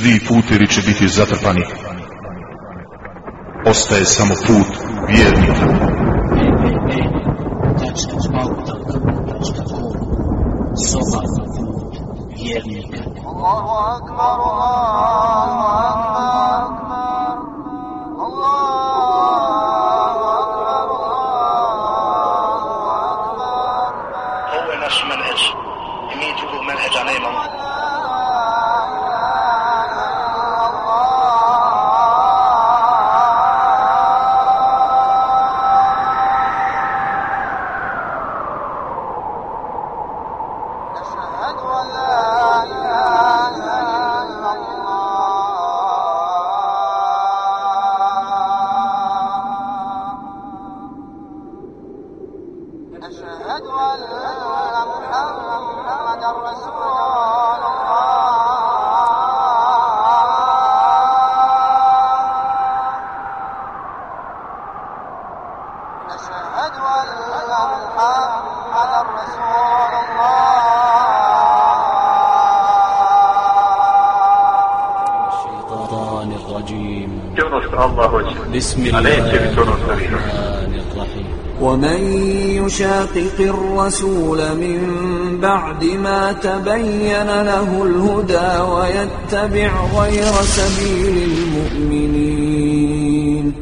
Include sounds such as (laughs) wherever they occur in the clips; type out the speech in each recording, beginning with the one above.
Svi putevi će biti zatrpani. Ostaje samo put vjernika. Soba put vjernika. Allahu akbar, Allahu akbar. Vi hoćete. الرحمن الرحيم. ومن يشاقق الرسول من بعد ما تبين له الهدى ويتبع غير سبيل المؤمنين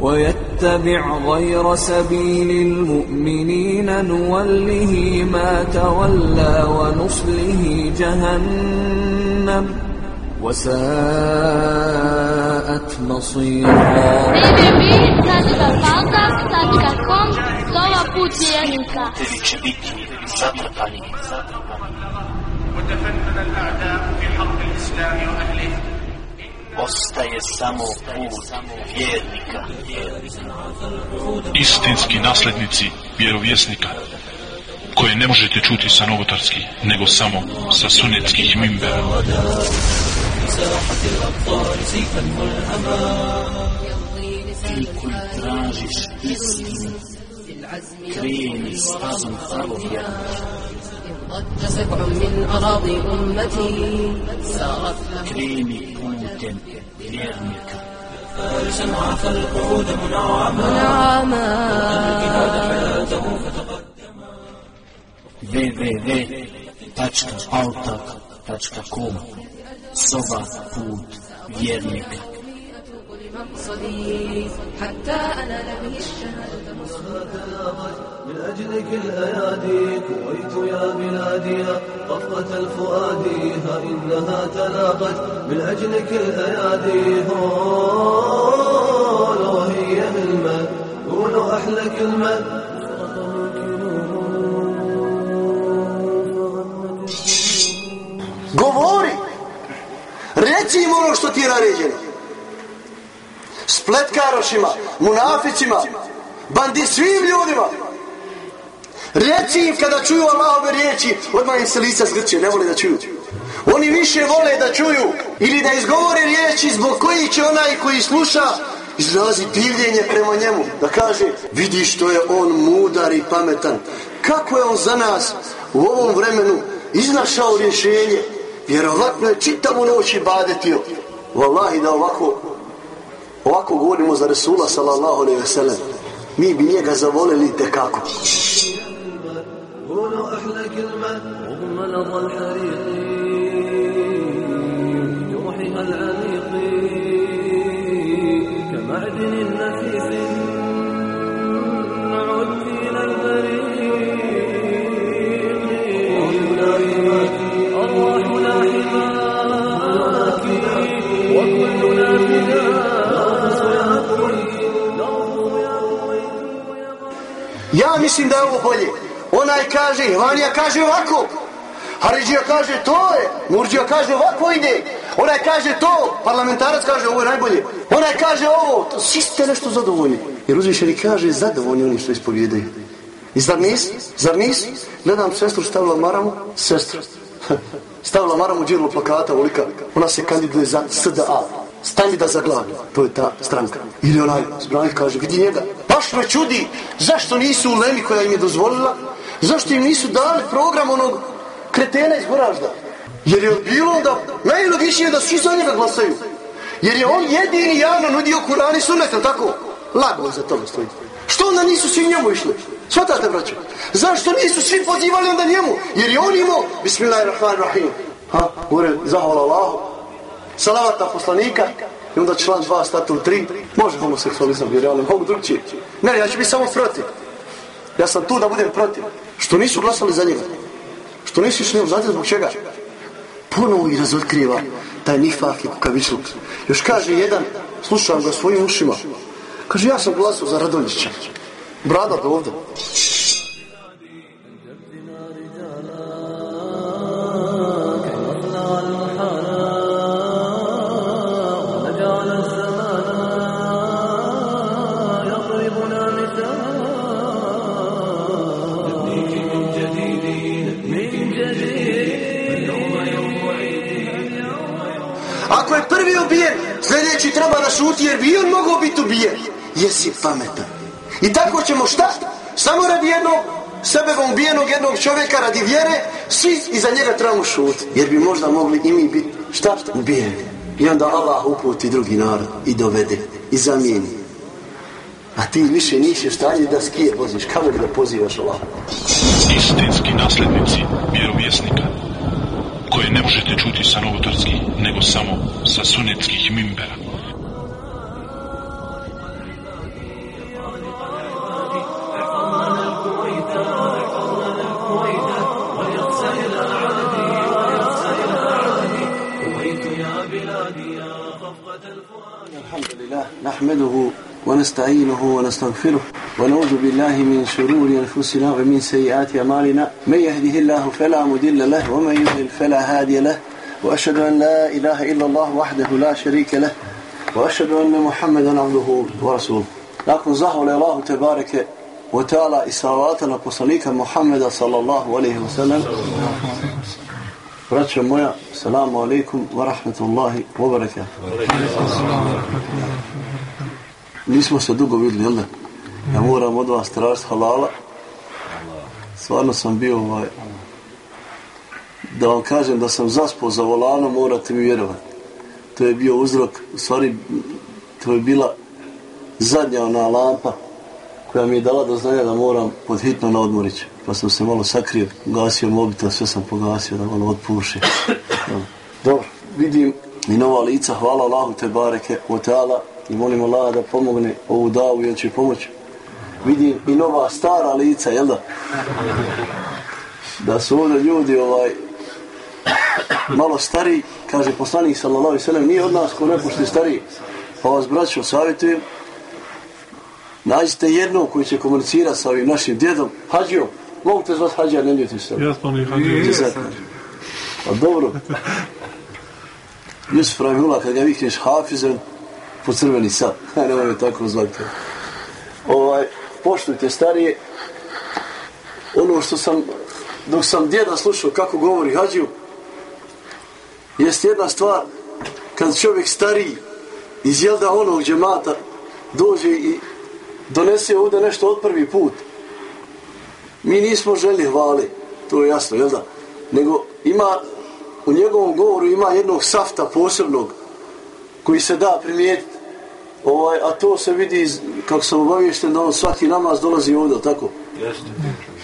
ويتبع غير سبيل المؤمنين نوله ما تولى ونصله جهنم. وساءت مصيرا www.saltas.com Slova put vjernika. Putevi će biti zatrpani. وتفنن الأعداء في حرب الإسلام وأهله Ostaje samo put vjernika. Istinski naslednici vjerovjesnika koje ne možete čuti sa novotarskih, nego samo sa sunetskih mimbera. ساحة الأبطال سيفا ملهما في كل تراجش اسم كريم أستاذ ثرويا ضج سبع من أراضي أمتي. سارت كريمي كنتم لنعمك فارسا عفى القعود منعما. منعما. www.autak.com Soba put vjernika. مقصدي حتى أنال به الشهادة من أجلك الأيادي كويت يا بلادي طفقة الفؤاد ها إنها تلاقت من أجلك الأيادي هون وهي الماء قولوا أحلى كلمة Govori. Reci im ono što ti je naređeno. Spletkarošima, munaficima, bandi svim ljudima. Reci im kada čuju Allahove riječi, odmah im se lica zgrče, ne vole da čuju. Oni više vole da čuju ili da izgovore riječi zbog koji će onaj koji sluša izrazi divljenje prema njemu. Da kaže, vidi što je on mudar i pametan. Kako je on za nas u ovom vremenu iznašao rješenje Vjerovatno je čitavu noć i badetio. Wallahi da ovako ovako govorimo za Resula sallallahu alaihi ve sellem. Mi bi njega zavolili tekako. قولوا أحلى Ja mislim da je ovo bolje. Onaj kaže, Ivanija kaže ovako. Haridžija kaže to je. Murđija kaže ovako ide. Onaj kaže to. Parlamentarac kaže ovo je najbolje. Onaj kaže ovo. To, svi ste nešto zadovoljni. Jer uzvišeni kaže zadovoljni oni što ispovjedaju. I zar nis? Zar nis? Gledam sestru stavila maramu. Sestra. (laughs) stavila maramu džirlo plakata ulika. Ona se kandiduje za SDA. Standi da za glav. To je ta stranka. Ili onaj zbranik kaže, vidi njega. Baš me čudi zašto nisu u Lemi koja im je dozvolila, zašto im nisu dali program onog kretena iz Goražda. Jer je bilo da najlogičnije da svi za njega glasaju. Jer je on jedini javno nudio Kur'an i sunnet, tako? Lago za tome stoji. Što onda nisu svi njemu išli? Svatate, braćo? Zašto nisu svi pozivali onda njemu? Jer je on imao, bismillahirrahmanirrahim. Ha, gore, zahvala Allahu. Salavata poslanika. I onda član 2, statul 3. Može homoseksualizam, jer ja ne mogu drugčije. Ne, ja ću biti samo protiv. Ja sam tu da budem protiv. Što nisu glasali za njega? Što nisu išli njom? Znate zbog čega? Ponovo ih razotkriva taj nifak i kukavičluk. Još kaže jedan, slušam ga svojim ušima. Kaže, ja sam glasao za Radonjića. Brada do ovdje. Jesi pametan. I tako ćemo šta? Samo radi jednog sebebom ubijenog jednog čovjeka radi vjere, svi iza njega trebamo šuti. Jer bi možda mogli i mi biti šta? Ubijeni. I onda Allah uputi drugi narod i dovede i zamijeni. A ti više nisi u stanju da skije poziš. Kako da pozivaš Allah? Istinski nasljednici vjerovjesnika koje ne možete čuti sa novotarskih, nego samo sa sunetskih mimbera. ونستعينه ونستغفره ونعوذ بالله من شرور أنفسنا ومن سيئات أعمالنا. من يهده الله فلا مضل له ومن يضلل فلا هادي له. وأشهد أن لا إله إلا الله وحده لا شريك له. وأشهد أن محمدا عبده ورسوله. لكن زهر الله تبارك وتعالى إسراراتنا poslanika Muhammeda sallallahu alaihi wa sallam Braćo moja, salamu alaikum wa rahmatullahi wa barakatuh. Nismo se dugo vidjeli, jel da? Ja moram od vas tražiti halala. Stvarno sam bio ovaj... Da vam kažem da sam zaspao za volanom, morate mi vjerovati. To je bio uzrok, u stvari, to je bila zadnja ona lampa koja mi je dala do znanja da moram pod hitno na odmorić. Pa sam se malo sakrio, gasio mobitel, sve sam pogasio da malo otpuši. (coughs) Dobro, vidim i nova lica, hvala Allahu te bareke, o i molim Allah da pomogne ovu davu i on će pomoći. Vidim i nova stara lica, jel da? Da su ovdje ljudi ovaj, malo stari, kaže poslanik sallallahu alaihi sallam, nije od nas ko ne pušti stari. Pa vas braćo savjetujem, nađite jednog koji će komunicirati sa ovim našim djedom, hađijom, mogu te zvati hađija, ne ljutite se. Ja sam i hađija. Pa dobro. (laughs) Jusuf Rahimullah, kad ga vikneš hafizem, po crveni sad. (laughs) Nemoj me tako zvati. Ovaj, poštujte starije. Ono što sam, dok sam djeda slušao kako govori hađiju, jest jedna stvar, kad čovjek stariji iz jelda onog džemata dođe i donese ovdje nešto od prvi put. Mi nismo želi hvali, to je jasno, jel da? Nego ima, u njegovom govoru ima jednog safta posebnog koji se da primijetiti. Ovaj, a to se vidi, iz, kako sam obavješten, da on svaki namaz dolazi ovdje, tako? Jeste.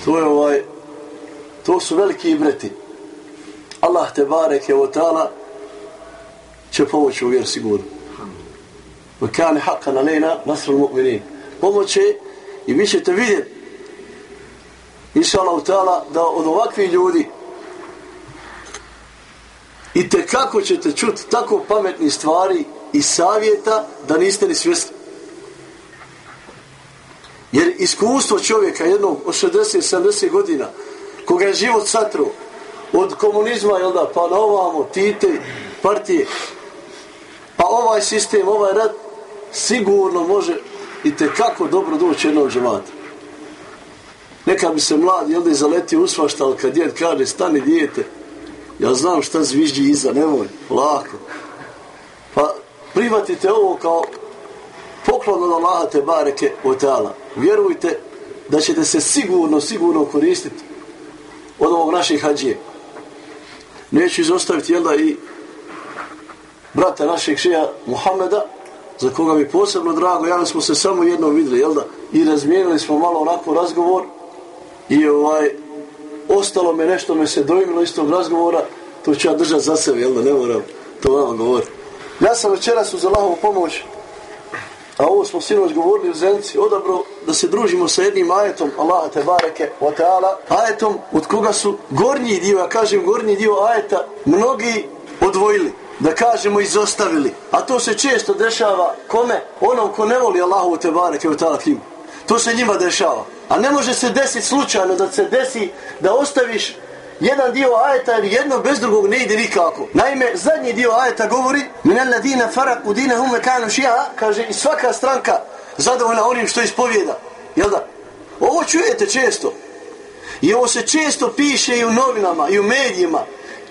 To je ovaj, to su veliki ibreti. Allah te bareke o ta'ala će pomoći u vjer sigurno. Wa kane haqqa na lejna nasrul mu'minin. Pomoće i vi ćete vidjeti inša Allah ta'ala da od ovakvih ljudi i te kako ćete čuti tako pametni stvari i savjeta da niste ni svjesni. Jer iskustvo čovjeka jednog od 60-70 godina, koga je život satro, od komunizma, jel da, pa na ovamo, tite, partije, pa ovaj sistem, ovaj rad, sigurno može i te kako dobro doći jednog džematu. Neka bi se mlad, jel da je zaletio usvašta, ali kad djed kaže, stani dijete, ja znam šta zvižđi iza, nemoj, lako privatite prihvatite ovo kao poklon od Allaha te bareke otala. Vjerujte da ćete se sigurno, sigurno koristiti od ovog naših hađije. neću izostaviti, jel da, i brata našeg šeja Muhameda, za koga mi posebno drago, ja smo se samo jednom videli, jel da, i razmijenili smo malo onako razgovor i ovaj, ostalo me nešto me se dojmilo iz tog razgovora, to ću ja držati za sebe, jel da, ne moram to vama govoriti. Ja sam večeras uz Allahovu pomoć, a ovo smo sinoć govorili u Zenci, odabro da se družimo sa jednim ajetom, Allaha te bareke, wa ta'ala, ajetom od koga su gornji dio, ja kažem gornji dio ajeta, mnogi odvojili da kažemo izostavili. A to se često dešava kome? Onom ko ne voli Allahu te bareke ve taala kim. To se njima dešava. A ne može se desiti slučajno da se desi da ostaviš jedan dio ajeta ili jedno bez drugog ne ide nikako. Naime, zadnji dio ajeta govori min alladina faraku dinahum kanu šija, kaže i svaka stranka zadovoljna onim što ispovjeda. Jel da? Ovo čujete često. I ovo se često piše i u novinama i u medijima.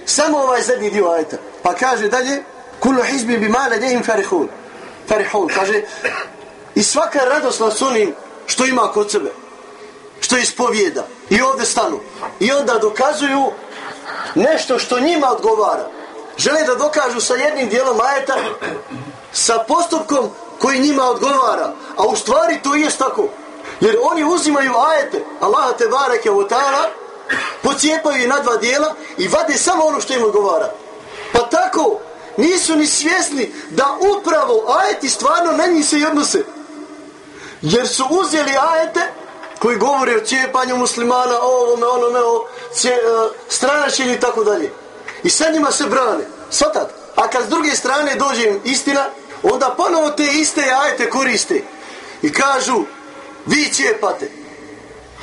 Samo ovaj zadnji dio ajeta. Pa kaže dalje, kullu hizbi bi mala dehim farihun. Farihun, kaže, i svaka radosna s onim što ima kod sebe. Što ispovijeda. I ovdje stanu. I onda dokazuju nešto što njima odgovara. Žele da dokažu sa jednim dijelom ajeta, sa postupkom koji njima odgovara. A u stvari to jest tako. Jer oni uzimaju ajete, Allaha te bareke u ta'ala, pocijepaju je na dva dijela i vade samo ono što im odgovara. Pa tako, nisu ni svjesni da upravo ajeti stvarno na njih se odnose. Jer su uzeli ajete koji govore o cijepanju muslimana, o ovome, onome, o cije, e, uh, stranačenju i tako dalje. I sa njima se brane. Svatat. A kad s druge strane dođe im istina, onda ponovo te iste ajete koriste. I kažu, vi cijepate.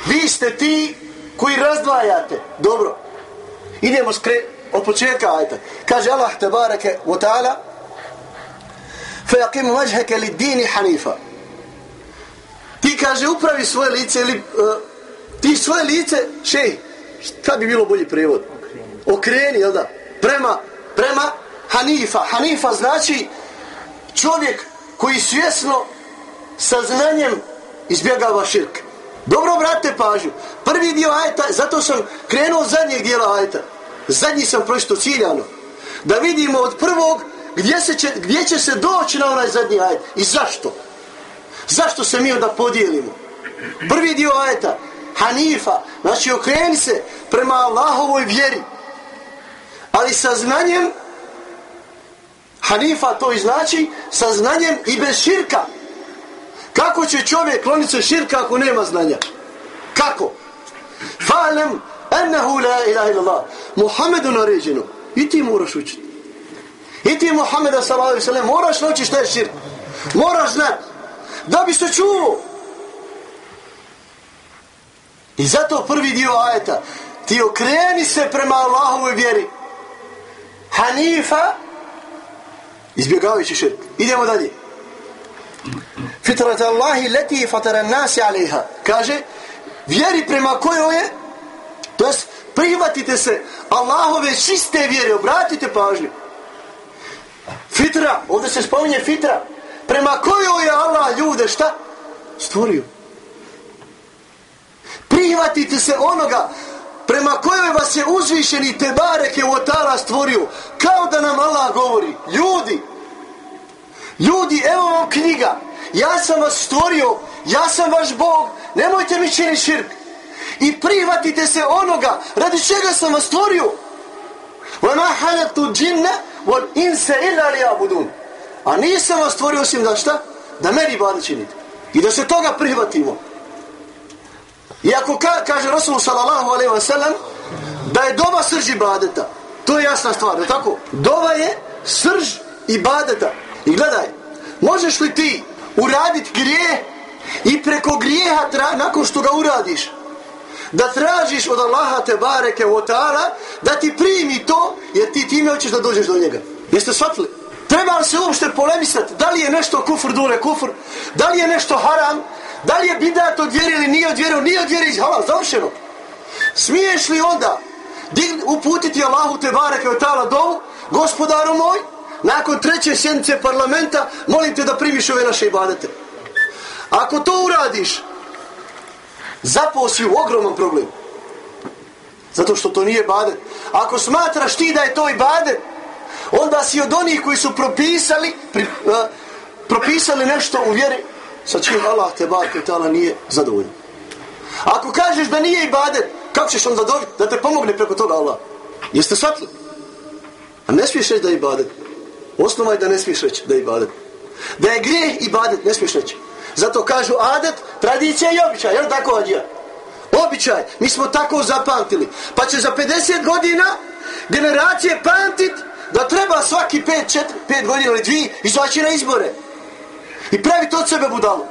Vi ste ti koji razdvajate. Dobro. Idemo skre od početka ajta. Kaže Allah te bareke wa ta'ala yaqimu wajhaka lid-dini hanifa. Ti kaže upravi svoje lice ili uh, ti svoje lice, šej, šta bi bilo bolji prevod? Okreni, jel da? Prema, prema Hanifa. Hanifa znači čovjek koji svjesno sa znanjem izbjegava širk. Dobro, brate, pažnju. Prvi dio ajta, zato sam krenuo zadnjeg dijela ajta. Zadnji sam prošto ciljano. Da vidimo od prvog gdje, se će, gdje će se doći na onaj zadnji ajet. I zašto? Zašto se mi onda podijelimo? Prvi dio ajeta, Hanifa, znači okreni se prema Allahovoj vjeri. Ali sa znanjem, Hanifa to i znači, sa znanjem i bez širka. Kako će čovjek kloniti se širka ako nema znanja? Kako? Fa'lem ennehu la ilaha illallah. Muhammedu naređeno. I ti moraš učiti. I ti Muhammeda sallallahu alaihi sallam moraš naučiti šta je širk. Moraš znati. Da bi se čuo. I zato prvi dio ajeta. Ti okreni se prema Allahovoj vjeri. Hanifa izbjegavajući širk. Idemo dalje fitrat Allahi leti fatara nasi alaiha. Kaže, vjeri prema kojoj je, to jest, prihvatite se Allahove čiste vjere, obratite pažnju. Fitra, ovdje se spominje fitra, prema kojoj je Allah ljude, šta? Stvorio. Prihvatite se onoga prema kojoj vas je uzvišeni te bareke u otara stvorio. Kao da nam Allah govori, ljudi, ljudi, evo vam knjiga, ja sam vas stvorio, ja sam vaš Bog, nemojte mi činiti širk. I prihvatite se onoga, radi čega sam vas stvorio. وَمَا حَلَتُ جِنَّ وَالْإِنْسَ إِلَّا لِيَابُدُونَ A nisam vas stvorio osim da šta? Da meni bade činite. I da se toga prihvatimo. Iako ka, kaže Rasul sallallahu alaihi wa sallam, da je doba srž ibadeta. To je jasna stvar, je tako? Dova je srž ibadeta. I gledaj, možeš li ti uradit grije i preko grijeha tra, nakon što ga uradiš da tražiš od Allaha te bareke o ta'ala da ti primi to jer ti time hoćeš da dođeš do njega jeste shvatili? Treba li se uopšte polemisati da li je nešto kufr dule kufr da li je nešto haram da li je bidat od vjeri ili nije od vjeri nije od vjeri halal, završeno smiješ li onda uputiti Allahu te bareke od tala dovu gospodaru moj nakon treće sjednice parlamenta, molim te da primiš ove naše ibadete. Ako to uradiš, zapao si u ogroman problem. Zato što to nije ibadet. Ako smatraš ti da je to ibadet, onda si od onih koji su propisali, pri, uh, propisali nešto u vjeri, sa čim Allah te bar tala nije zadovoljan. Ako kažeš da nije ibadet, kako ćeš onda dobiti da te pomogne preko toga Allah? Jeste shvatili? A ne smiješ reći da je ibadet. Osnova je da ne smiješ reći da je ibadet. Da je grijeh ibadet, ne smiješ reći. Zato kažu adet, tradicija i običaj, jel tako odija? Običaj, mi smo tako zapamtili. Pa će za 50 godina generacije pamtit da treba svaki 5, 4, 5 godina ili 2 izaći na izbore. I praviti od sebe budalu.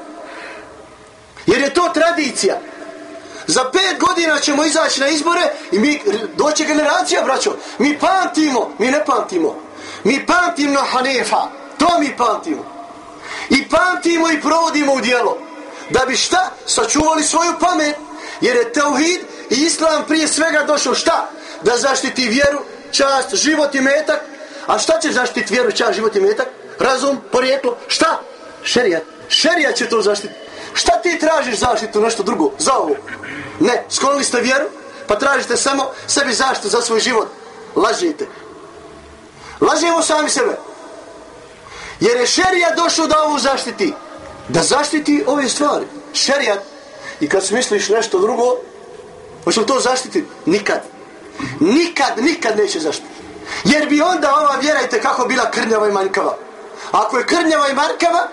Jer je to tradicija. Za 5 godina ćemo izaći na izbore i mi, doće generacija, braćo, mi pamtimo, mi ne pamtimo. Mi pamtimo Hanefa, to mi pamtimo. I pamtimo i provodimo u dijelo. Da bi šta? Sačuvali svoju pamet. Jer je teuhid i islam prije svega došao šta? Da zaštiti vjeru, čast, život i metak. A šta će zaštiti vjeru, čast, život i metak? Razum, porijeklo, šta? Šerijat. Šerijat će to zaštiti. Šta ti tražiš zaštitu, nešto drugo, za ovo? Ne, sklonili ste vjeru, pa tražite samo sebi zaštitu za svoj život. Lažite. Lažimo sami sebe. Jer je šerijat došao da ovo zaštiti. Da zaštiti ove stvari. Šerijat. I kad smisliš nešto drugo, hoće to zaštiti? Nikad. Nikad, nikad neće zaštiti. Jer bi onda ova vjera i kako bila krnjava i manjkava. Ako je krnjava i manjkava,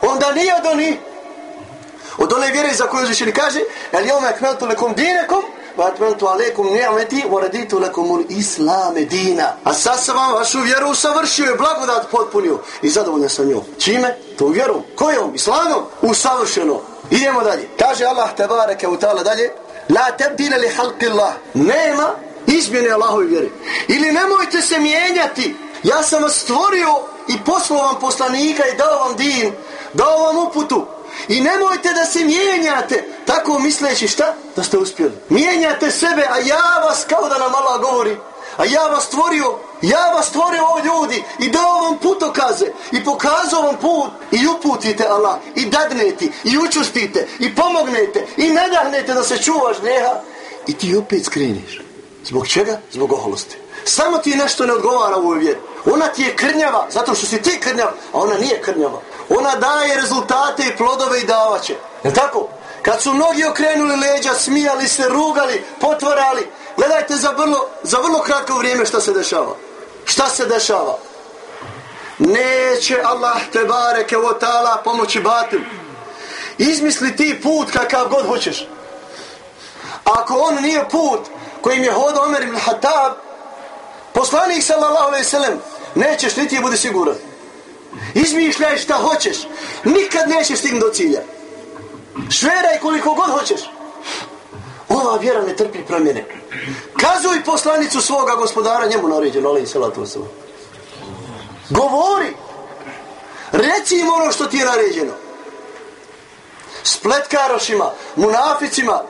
onda nije od onih Od one vjere za koju uzvišeni kaže El jome akmeltu lekom dinekom Vatmentu alekum ni'meti Voraditu lekom ul islame dina A sad sam vam vašu vjeru usavršio I blagodat potpunio I zadovoljno sam njom Čime? Tom vjerom Kojom? Islamom? Usavršeno Idemo dalje Kaže Allah tebareke u ta'ala dalje La tebdile li halki Allah Nema izmjene Allahove vjere Ili nemojte se mijenjati Ja sam vas stvorio i poslao vam poslanika i dao vam din, dao vam uputu. I nemojte da se mijenjate, tako misleći šta? Da ste uspjeli. Mijenjate sebe, a ja vas, kao da nam Allah govori, a ja vas stvorio, ja vas stvorio o ljudi i dao vam putokaze i pokazao vam put i uputite Allah i dadnete i učustite i pomognete i nadahnete da se čuvaš neha i ti opet skreniš. Zbog čega? Zbog oholosti. Samo ti nešto ne odgovara u ovoj vjeri. Ona ti je krnjava, zato što si ti krnjav, a ona nije krnjava. Ona daje rezultate i plodove i davaće. Je tako? Kad su mnogi okrenuli leđa, smijali se, rugali, potvarali, gledajte za vrlo, za vrlo kratko vrijeme šta se dešava. Šta se dešava? Neće Allah te bareke o tala pomoći batim. Izmisli ti put kakav god hoćeš. Ako on nije put kojim je hodao Omer ibn Hatab, poslanik sallallahu alaihi sallam, nećeš niti je bude siguran. Izmišljaj šta hoćeš. Nikad nećeš stigni do cilja. Šveraj koliko god hoćeš. Ova vjera ne trpi promjene. Kazuj poslanicu svoga gospodara njemu naređeno, ali i salatu wasalam. Govori. Reci im ono što ti je naređeno. Spletkarošima, munaficima,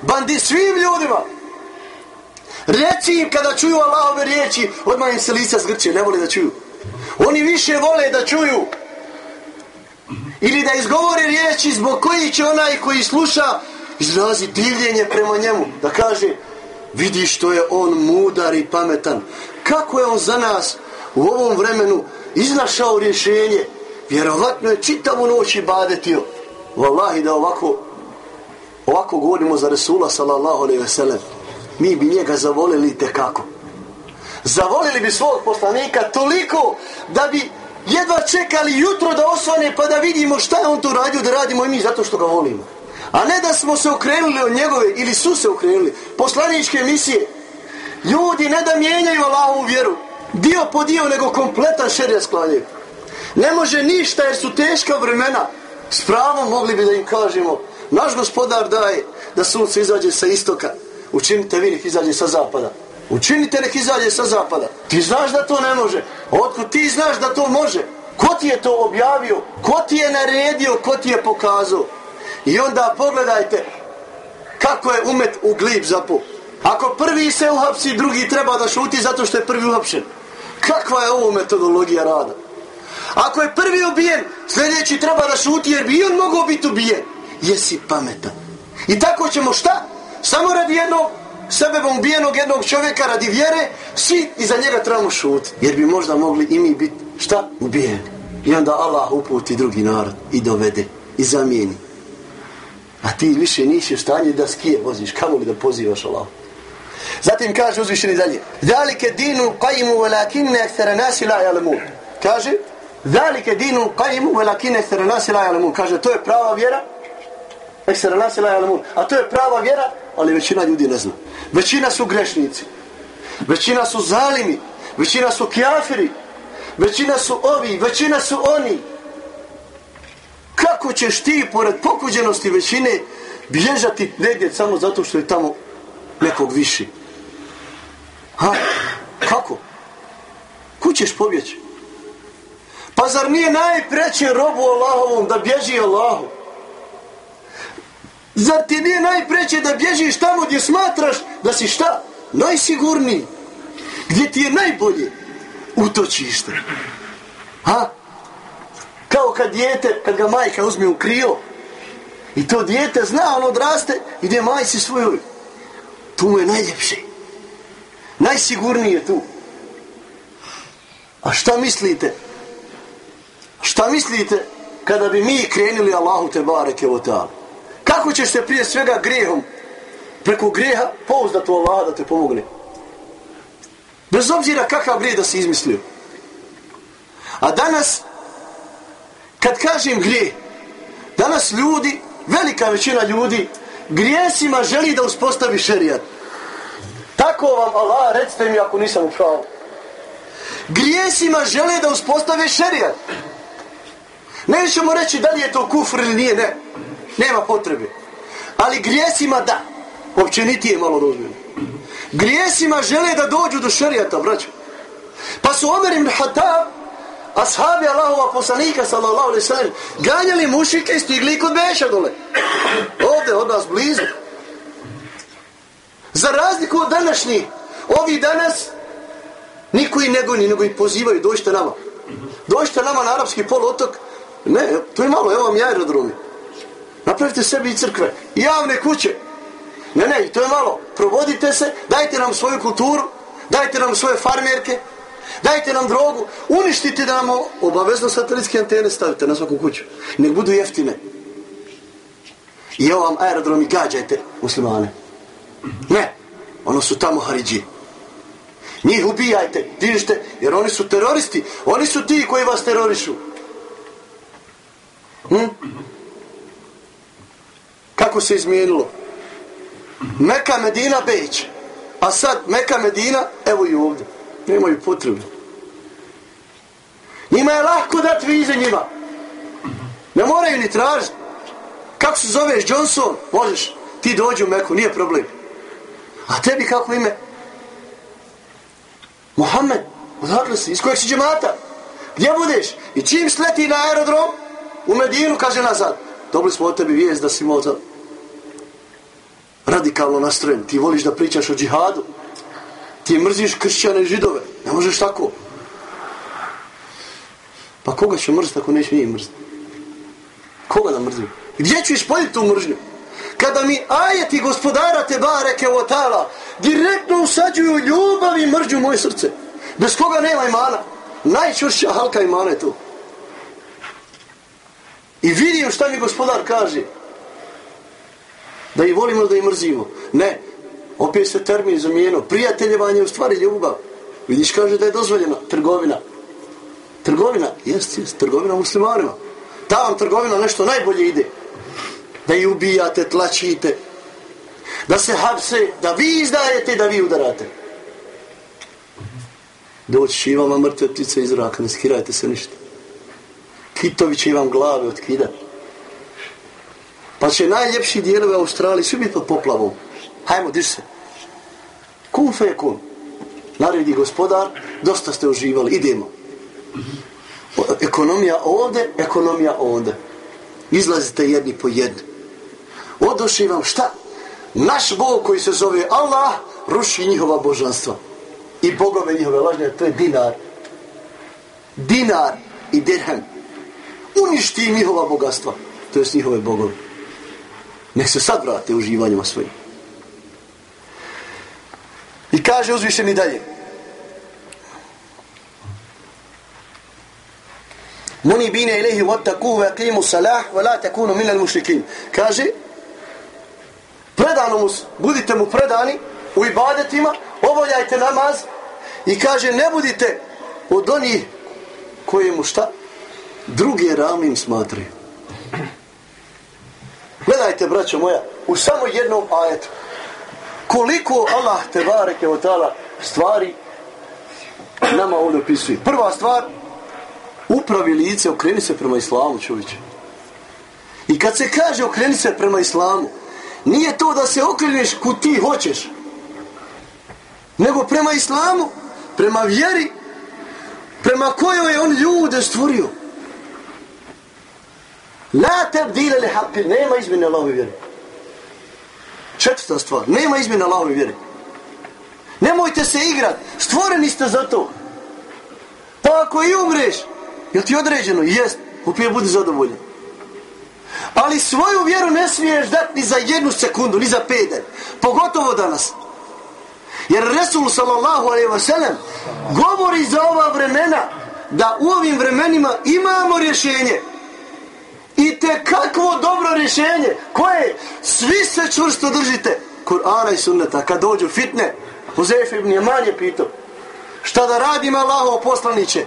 bandi svim ljudima. Reci im kada čuju Allahove riječi, odmah im se lica zgrče, ne vole da čuju. Oni više vole da čuju ili da izgovore riječi zbog koji će onaj koji sluša izrazi divljenje prema njemu. Da kaže, vidi što je on mudar i pametan. Kako je on za nas u ovom vremenu iznašao rješenje. Vjerovatno je čitavu noć i badetio. Wallahi da ovako ovako govorimo za Resula sallallahu alaihi ve sellem. Mi bi njega zavolili te kako zavolili bi svog poslanika toliko da bi jedva čekali jutro da osvane pa da vidimo šta je on tu radio da radimo i mi zato što ga volimo. A ne da smo se okrenuli od njegove ili su se okrenuli poslaničke emisije. Ljudi ne da mijenjaju Allahovu vjeru dio po dio nego kompletan šerija sklanjaju. Ne može ništa jer su teška vremena. S pravom mogli bi da im kažemo naš gospodar daje da sunce izađe sa istoka. Učinite vi nek izađe sa zapada. Učinite nek izađe sa zapada. Ti znaš da to ne može. Otkud ti znaš da to može? Ko ti je to objavio? Ko ti je naredio? Ko ti je pokazao? I onda pogledajte kako je umet u glib zapu. Ako prvi se uhapsi, drugi treba da šuti zato što je prvi uhapšen. Kakva je ovo metodologija rada? Ako je prvi ubijen, sljedeći treba da šuti jer bi on mogao biti ubijen. Jesi pametan. I tako ćemo šta? Samo radi jednog sebebom ubijenog jednog čovjeka radi vjere, svi iza njega trebamo šut. Jer bi možda mogli i mi biti, šta? Ubijeni. I onda Allah uputi drugi narod i dovede i zamijeni. A ti više nisi u stanju da skije voziš, kamo li da pozivaš Allah. Zatim kaže uzvišeni dalje. Zalike dinu qajimu velakinne ekstera nasi la jalamun. Kaže, zalike dinu qajimu velakinne ekstera nasi la jalamun. Kaže, to je prava vjera, ekstera nasi la jalamun. A to je prava vjera, ali većina ljudi ne zna. Većina su grešnici. Većina su zalimi. Većina su kjafiri. Većina su ovi. Većina su oni. Kako ćeš ti, pored pokuđenosti većine, bježati negdje samo zato što je tamo nekog viši? Ha? Kako? Kućeš pobjeći? Pa zar nije najpreće robu Allahovom da bježi Allahu? Zar ti nije najpreće da bježiš tamo gdje smatraš da si šta? Najsigurniji. Gdje ti je najbolje utočište. Ha? Kao kad dijete, kad ga majka uzme u krilo. I to dijete zna, on odraste, ide majci svojoj. Tu mu je najljepše. Najsigurnije tu. A šta mislite? Šta mislite kada bi mi krenuli Allahu te bareke o ta'ala? Kako ćeš se prije svega grijehom? preko grijeha pouzdati u Allah da te pomogne? Bez obzira kakav grijeh da si izmislio. A danas, kad kažem grijeh, danas ljudi, velika većina ljudi, grijesima želi da uspostavi šerijat. Tako vam Allah, recite mi ako nisam u pravu. Grijesima žele da uspostave šerijat. Nećemo reći da li je to kufr ili nije, ne. Nema potrebe. Ali grijesima da. Uopće je malo rozmjeno. Grijesima žele da dođu do šarijata, braćo. Pa su Omer ibn Hatab, ashabi Allahova poslanika, sallallahu alaihi sallam, ganjali mušike i stigli kod Beša dole. Ovde, od nas blizu. Za razliku od današnjih, ovi danas, niko i nego ni nego i pozivaju, dođite nama. Dođite nama na arapski poluotok, ne, to je malo, evo vam ja aerodromi. Napravite sebi i crkve, i javne kuće. Ne, ne, to je malo. Provodite se, dajte nam svoju kulturu, dajte nam svoje farmerke, dajte nam drogu, uništite nam obavezno satelitske antene stavite na svaku kuću. Nek budu jeftine. I evo vam aerodromi, gađajte muslimane. Ne, ono su tamo Haridži. Njih ubijajte, dižite, jer oni su teroristi. Oni su ti koji vas terorišu. Hm? Kako se izmijenilo? Meka, Medina, Beć. A sad Meka, Medina, evo i ovdje. Nemaju potrebu. Njima je lahko dati vize njima. Ne moraju ni tražiti. Kako se zoveš, Johnson? Možeš. Ti dođi u Meku, nije problem. A tebi kako ime? Mohamed. Odakle si? Iz kojeg si džemata? Gdje budeš? I čim sleti na aerodrom, u Medinu, kaže nazad. Dobili smo od tebi vijest da si možda radikalno nastrojen. Ti voliš da pričaš o džihadu. Ti mrziš kršćane i židove. Ne možeš tako. Pa koga će mrziti ako neće njih mrziti? Koga da mrzim? Gdje ću ispoljiti tu mržnju? Kada mi ajeti gospodara te bareke o tala direktno usađuju ljubav i mržnju moje srce. Bez koga nema imana. Najčvršća halka imana je tu. I vidim šta mi gospodar kaže. Da ih volimo, da ih mrzimo. Ne. Opet se termin zamijeno. Prijateljevanje je u stvari ljubav. Vidiš, kaže da je dozvoljena trgovina. Trgovina, jest, jest, trgovina muslimanima. Ta vam trgovina nešto najbolje ide. Da ih ubijate, tlačite. Da se hapse, da vi izdajete, da vi udarate. Doći će vam mrtve ptice iz raka, ne skirajte se ništa. Kitovi će vam glave otkidati. Pa će najljepši dijelove Australije svi biti pod poplavom. Hajmo, diš se. Kun fe kun. Naredi gospodar, dosta ste uživali, idemo. Ekonomija ovde, ekonomija ovde. Izlazite jedni po jedni. Odoši vam šta? Naš Bog koji se zove Allah, ruši njihova božanstva. I bogove njihove lažne, to je dinar. Dinar i dirhem. Uništi njihova bogatstva. To je njihove bogove. Nek se sad vrate uživanjima svojim. I kaže uzvišeni dalje. Muni bine ilahi vattakuhu ve qimu salah ve la takunu minal mušrikin. Kaže, predano mu, budite mu predani u ibadetima, obavljajte namaz i kaže, ne budite od onih koji mu šta? Drugi ravnim smatraju. Gledajte, braćo moja, u samo jednom ajetu, koliko Allah te bareke od tala stvari nama ovdje opisuje. Prva stvar, upravi lice, okreni se prema islamu, čovječe. I kad se kaže okreni se prema islamu, nije to da se okreneš ku ti hoćeš, nego prema islamu, prema vjeri, prema kojoj je on ljude stvorio. La tebdile li haqqi, nema izmjene Allahove vjere. Četvrta stvar, nema izmjene Allahove vjere. Nemojte se igrat, stvoreni ste za to. Pa ako i umreš, je ti određeno? Jest, upije budi zadovoljan. Ali svoju vjeru ne smiješ dati ni za jednu sekundu, ni za pede. Pogotovo danas. Jer Resul sallallahu alaihi wa sallam govori za ova vremena da u ovim vremenima imamo rješenje. I te kakvo dobro rješenje. Koje? Svi se čvrsto držite. Kur'ana i sunneta. Kad dođu fitne, Huzef ibn Jeman je pitao. Šta da radim Allahov poslaniće?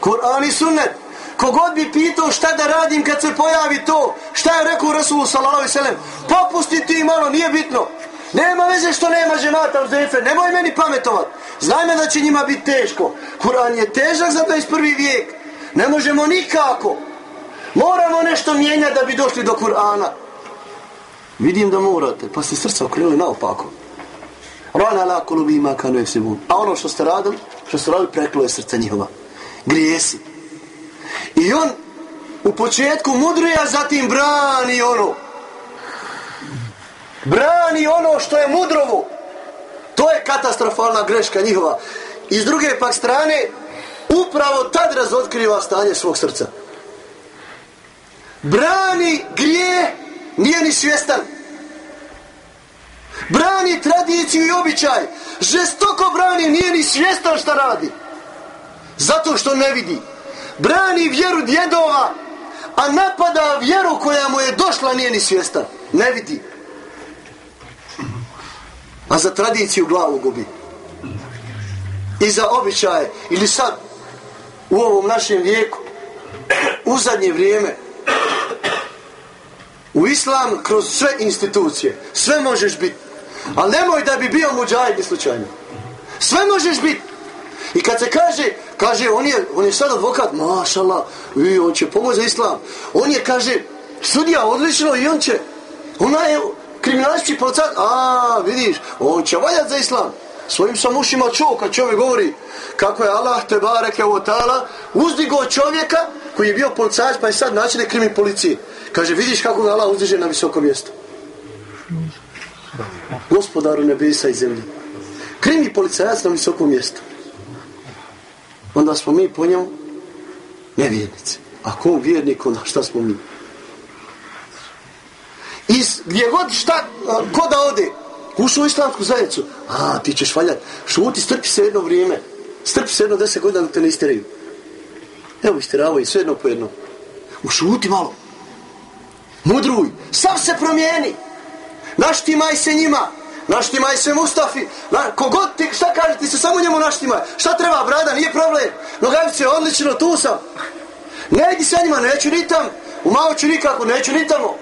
Kur'an i sunnet. Kogod bi pitao šta da radim kad se pojavi to, šta je rekao Rasul sallallahu alaihi popusti ti malo, nije bitno. Nema veze što nema ženata u zefe, nemoj meni pametovat. Znaj me da će njima biti teško. Kur'an je težak za 21. vijek. Ne možemo nikako. Moramo nešto mijenjati da bi došli do Kur'ana. Vidim da morate, pa ste srca okrenuli naopako. Rana la kolubi ima kanu je A ono što ste radili, što ste radili, preklo je srca njihova. Grijesi. I on u početku mudruje, a zatim brani ono. Brani ono što je mudrovo. To je katastrofalna greška njihova. I s druge pak strane, upravo tad razotkriva stanje svog srca. Brani grije, nije ni svjestan. Brani tradiciju i običaj. Žestoko brani, nije ni svjestan šta radi. Zato što ne vidi. Brani vjeru djedova, a napada vjeru koja mu je došla, nije ni svjestan. Ne vidi. A za tradiciju glavu gubi. I za običaje. Ili sad, u ovom našem vijeku, u zadnje vrijeme, u islam kroz sve institucije, sve možeš biti. Ali nemoj da bi bio muđajid slučajno. Sve možeš biti. I kad se kaže, kaže, on je, on je sad advokat, mašallah, i on će pomoći za islam. On je, kaže, sudija odlično i on će, ona je kriminalistički policat, a vidiš, on će valjati za islam. Svojim sam ušima čuo kad čovjek govori kako je Allah te bareke o tala uzdigo čovjeka koji je bio policajac pa je sad načine krimi policije. Kaže, vidiš kako ga Allah uzdiže na visoko mjesto. Gospodaru nebesa i zemlje. Krimi policajac na visoko mjesto. Onda smo mi po njemu nevjernici. A ko vjernik, onda šta smo mi? I gdje god šta, ko da ode, ušao u islamsku zajednicu, a ti ćeš valjati, šuti, strpi se jedno vrijeme, strpi se jedno deset godina da te ne istiraju. Evo istiravaju i sve jedno po jedno. Ušuti malo. Mudruj, sam se promijeni. Naštimaj se njima. Naštimaj se Mustafi. Na, kogod ti, šta kaže ti se, samo njemu naštimaj. Šta treba, brada, nije problem. Nogavice, odlično, tu sam. Ne idi sa njima, neću ni tam. U malo ću nikako, neću ni tamo.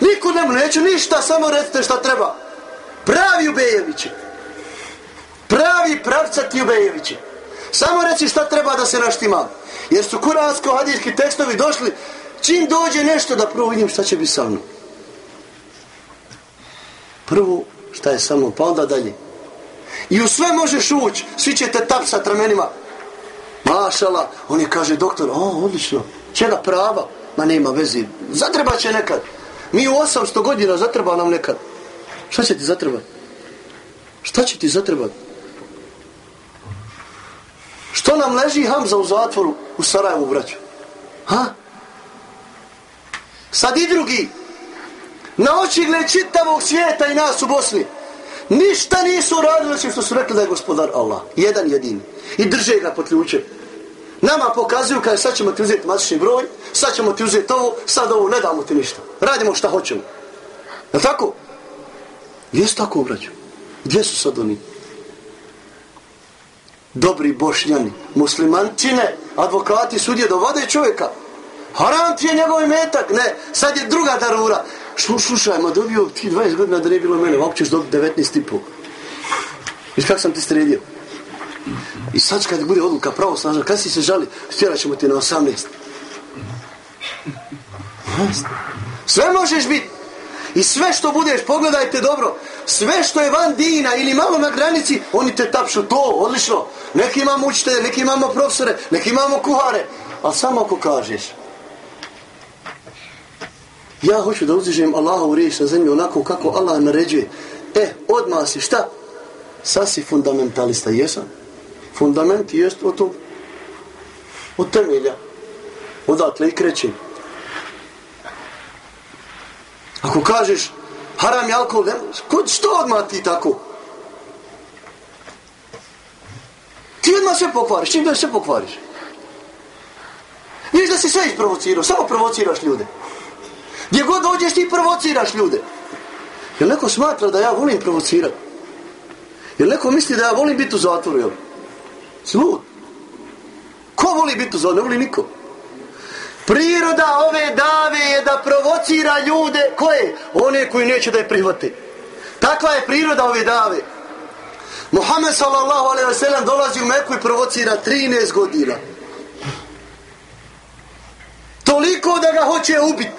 Niko ne neću ništa, samo recite šta treba. Pravi Ubejeviće. Pravi pravcati Ubejeviće. Samo reci šta treba da se naštimam. Jer su kuransko-hadijski tekstovi došli, čim dođe nešto da prvo vidim šta će biti sa mnom. Prvo, šta je sa mnom, pa onda dalje. I u sve možeš ući, svi ćete tapsat ramenima. Mašala, on je kaže, doktor, o, odlično, čega prava? Ma nema vezi, zatreba će nekad. Mi u 800 godina zatreba nam nekad. Šta će ti zatrebati? Šta će ti zatrebati? Što nam leži Hamza u zatvoru u Sarajevu, braću? Ha? Sad i drugi. Na oči gled čitavog svijeta i nas u Bosni. Ništa nisu uradili osim što su rekli da je gospodar Allah. Jedan jedini. I drže ga pod ključe. Nama pokazuju kada sad ćemo ti uzeti matični broj, sad ćemo ti uzeti ovo, sad ovo, ne damo ti ništa. Radimo šta hoćemo. Je tako? Jesu tako braću? Gdje su sad oni? Dobri bošnjani, muslimančine, advokati, sudje, dovode čovjeka. Haram ti je njegov metak. Ne, sad je druga darura. Šlu, slušaj, ma dobio ti 20 godina da ne bilo mene, ovako ćeš dobiti 19 i pol. Viš kak sam ti sredio? I sad kad bude odluka pravo snažna, kad si se žali, stjerat ćemo ti na 18. Sve možeš biti. I sve što budeš, pogledajte dobro, sve što je van dina ili malo na granici, oni te tapšu to, odlično. Neki imamo učitelje, neki imamo profesore, neki imamo kuhare. Ali samo ako kažeš, ja hoću da uzižem Allahovu u riječ na zemlju onako kako Allah naređuje. E, odmah si šta? Sad si fundamentalista, jesam? Fundament jest od tog, od temelja. Odatle i krećem. Ako kažeš haram je alkohol, ne, ko, što odmah ti tako? Ti odmah sve pokvariš, čim da sve pokvariš? Viš da si sve isprovocirao, samo provociraš ljude. Gdje god dođeš ti provociraš ljude. Jel neko smatra da ja volim provocirati? Jel neko misli da ja volim biti u zatvoru, jel? Slud. Ko voli biti u zatvoru? Ne voli niko. Priroda ove dave je da provocira ljude. Koje? One koji neće da je prihvate. Takva je priroda ove dave. Muhammed sallallahu alaihi wa sallam dolazi u Meku i provocira 13 godina. Toliko da ga hoće ubiti.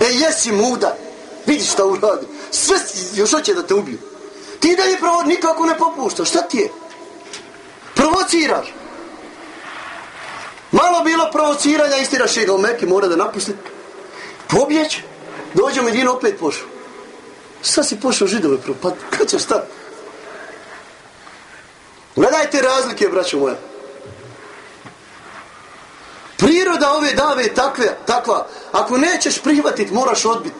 E, jesi muda. Vidi šta uradi. Sve još hoće da te ubiju. Ti da je pravo nikako ne popuštaš. Šta ti je? Provociraš. Malo bilo provociranja, isti šega u Meku mora da napusti. Pobjeć. Dođe u Medinu, opet pošao. Sad si pošao židove propad? kad ćeš stati? Gledajte razlike, braćo moja. Priroda ove dave je takve, takva. Ako nećeš prihvatiti, moraš odbiti.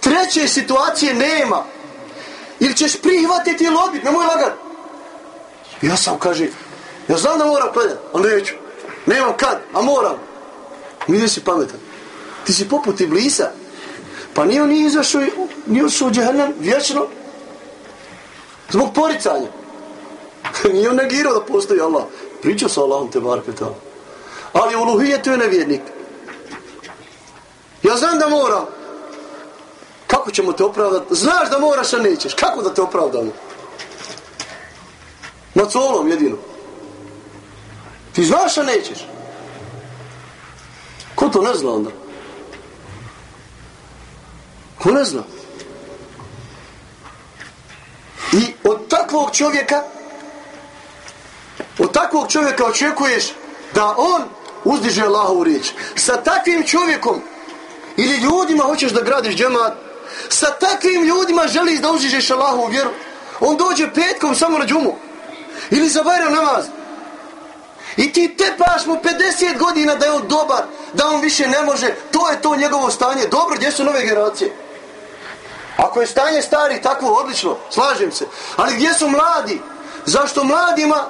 Treće situacije nema. Ili ćeš prihvatiti ili odbiti, nemoj lagat. Ja sam, kaže, ja znam da moram gledat, ali neću. Nemam kad, a moram. Mi si pametan. Ti si poput Iblisa. Pa nije on nije izašao, nije ošao u džehennem vječno. Zbog poricanja. (laughs) nije on negirao da postoji Allah. Pričao sa Allahom te barke tamo ali u luhijetu je nevjernik. Ja znam da moram. Kako ćemo te opravdati? Znaš da moraš, a nećeš. Kako da te opravdamo? Na colom jedino. Ti znaš, a nećeš. Ko to ne zna onda? Ko ne zna? I od takvog čovjeka od takvog čovjeka očekuješ da on uzdiže Allahovu riječ. Sa takvim čovjekom ili ljudima hoćeš da gradiš džemat, sa takvim ljudima želiš da uzdižeš Allahovu vjeru, on dođe petkom samo na džumu. Ili za bajram namaz. I ti tepaš mu 50 godina da je on dobar, da on više ne može. To je to njegovo stanje. Dobro, gdje su nove generacije? Ako je stanje stari, takvo, odlično, slažem se. Ali gdje su mladi? Zašto mladima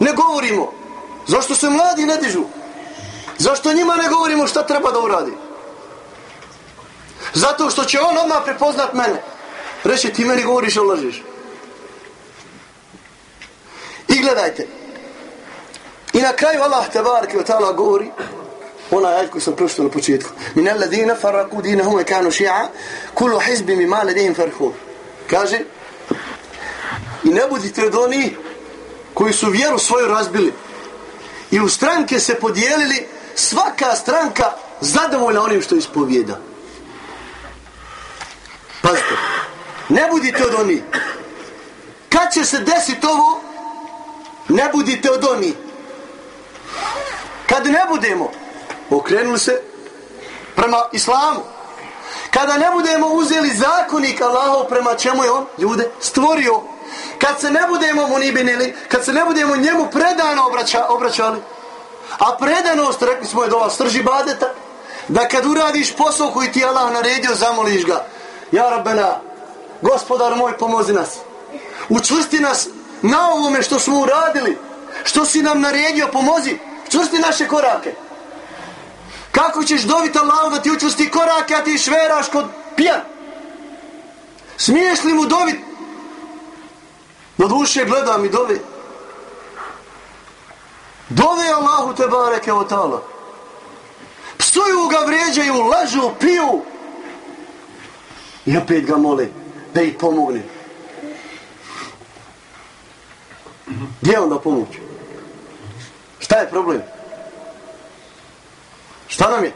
ne govorimo? Zašto se mladi ne dižu? Zašto njima ne govorimo šta treba da uradi? Zato što će on odmah prepoznat mene. Reći ti meni govoriš o lažiš. I gledajte. I na kraju Allah te barke wa ta'ala govori ona ajed koju sam prošao na početku. Min alladine faraku dinahum i kanu ši'a kulu hizbi mi ma ladihim farhu. Kaže i ne budite od oni koji su vjeru svoju razbili i u stranke se podijelili svaka stranka zadovoljna onim što ispovijeda. Pazite, ne budite od oni. Kad će se desiti ovo, ne budite od oni. Kad ne budemo okrenuli se prema islamu, kada ne budemo uzeli zakonik Allahov prema čemu je on ljude stvorio, kad se ne budemo munibinili, kad se ne budemo njemu predano obraća, obraćali, a predanost, rekli smo je do vas, srži badeta, da kad uradiš posao koji ti Allah naredio, zamoliš ga, ja rabbena, gospodar moj pomozi nas. Učvrsti nas na ovome što smo uradili, što si nam naredio, pomozi, čvrsti naše korake. Kako ćeš dobiti Allah da ti učvrsti korake, a ti šveraš kod pijan? Smiješ li mu dobiti? Do duše gledam i dove. Dove Allahu te bareke o tala. Psuju ga, vrijeđaju, lažu, piju. I opet ga mole da ih pomogne. Gdje onda pomoć? Šta je problem? Šta nam je?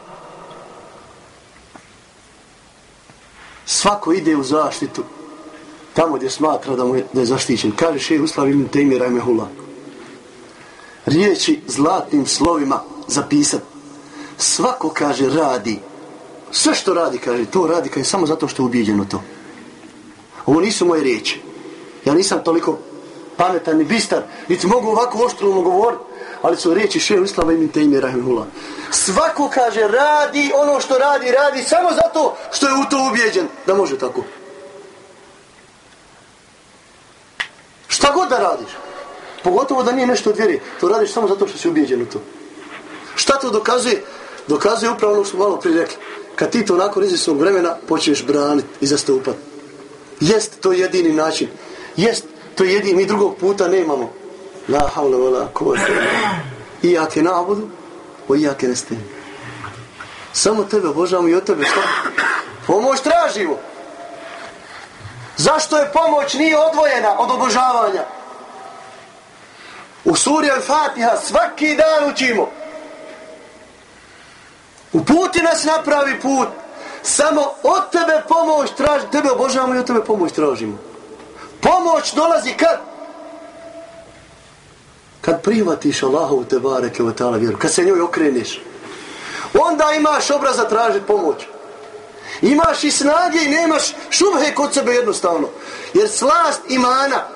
Svako ide u zaštitu tamo gdje smatra da, mu je, da je zaštićen. Kaže še Uslav ibn Tejmir Rajmehullah. Riječi zlatnim slovima zapisat. Svako kaže radi. Sve što radi, kaže, to radi kaže, samo zato što je ubijeđeno to. Ovo nisu moje riječi. Ja nisam toliko pametan i bistar, niti mogu ovako oštruno govoriti, ali su riječi še Uslava ibn Tejmir Rajmehullah. Svako kaže radi ono što radi, radi samo zato što je u to ubijeđen. Da može tako. Šta god da radiš. Pogotovo da nije nešto od vjeri. To radiš samo zato što si ubijeđen u to. Šta to dokazuje? Dokazuje upravo ono što malo prije rekli. Kad ti to nakon izvjesnog vremena počneš braniti i zastupati. Jest to jedini način. Jest to jedini. Mi drugog puta nemamo. La havla vala kuvata. I ja te nabudu, o i ja te nestim. Samo tebe obožavamo i od tebe što? Pomoć tražimo. Zašto je pomoć nije odvojena od obožavanja? U suri Al-Fatiha svaki dan učimo. U puti nas napravi put. Samo od tebe pomoć tražimo. Tebe obožavamo i od tebe pomoć tražimo. Pomoć dolazi kad? Kad prihvatiš Allahovu te bareke u ta'ala vjeru. Kad se njoj okreniš. Onda imaš obraza tražiti pomoć. Imaš i snage i nemaš šubhe kod sebe jednostavno. Jer slast imana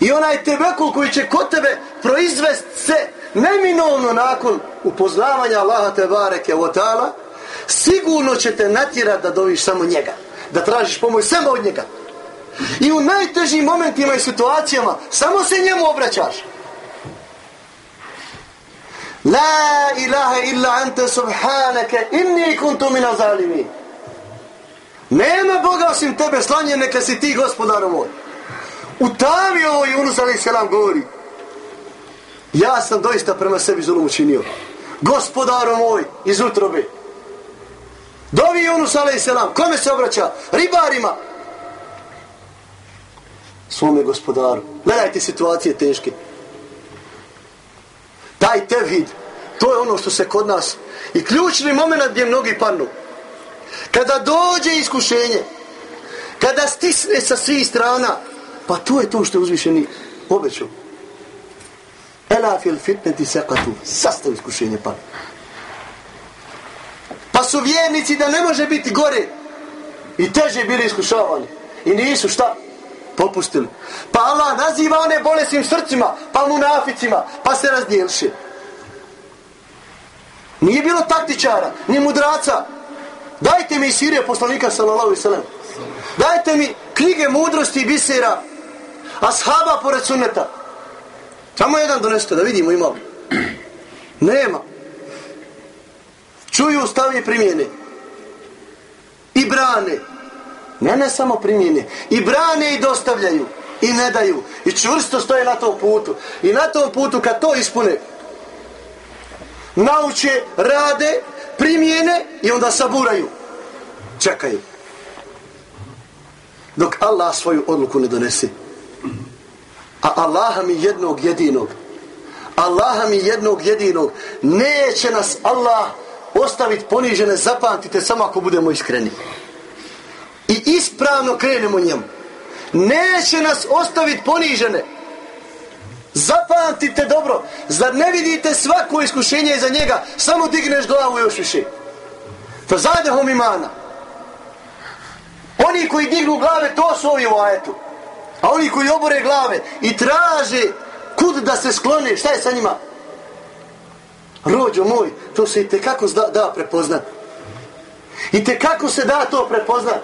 i onaj tebekul koji će kod tebe proizvest se neminovno nakon upoznavanja Allaha te bareke u ta'ala, sigurno će te natjerat da doviš samo njega. Da tražiš pomoć samo od njega. I u najtežim momentima i situacijama samo se njemu obraćaš. La ilaha illa anta subhanaka inni kuntu min zalimin. Nema Boga osim tebe slanje neka si ti gospodaru moj. U tami ovo Yunus alaih salam govori. Ja sam doista prema sebi zulum učinio. Gospodaro moj iz utrobe. Dovi Yunus alaih. Kome se obraća? Ribarima. Svome gospodaru. Gledajte situacije teške taj tevhid, to je ono što se kod nas i ključni moment gdje mnogi padnu. Kada dođe iskušenje, kada stisne sa svih strana, pa to je to što je uzvišeni obećao. Ela fil fitneti sekatu, sastav iskušenje pa. Pa su vjernici da ne može biti gore i teže bili iskušavani. I nisu šta? popustili. Pa Allah naziva one bolesnim srcima, pa munaficima, pa se razdjelše. Nije bilo taktičara, ni mudraca. Dajte mi Sirije poslanika sallallahu alaihi sallam. Dajte mi knjige mudrosti i bisera, ashaba pored sunneta. Samo jedan doneste da vidimo ima Nema. Čuju stavlje primjene. I brane. Ne, ne samo primjene. I brane i dostavljaju. I ne daju. I čvrsto stoje na tom putu. I na tom putu kad to ispune, nauče, rade, primjene i onda saburaju. Čekaju. Dok Allah svoju odluku ne donese. A Allaha mi jednog jedinog. Allaha mi jednog jedinog. Neće nas Allah ostaviti ponižene. Zapamtite samo ako budemo iskreni i ispravno krenemo njemu. Neće nas ostaviti ponižene. Zapamtite dobro, zar ne vidite svako iskušenje iza njega, samo digneš glavu još više. To zadehom imana. Oni koji dignu glave, to su ovi u ajetu. A oni koji obore glave i traže kud da se sklone, šta je sa njima? Rođo moj, to se i tekako da, da prepoznat. I tekako se da to prepoznat.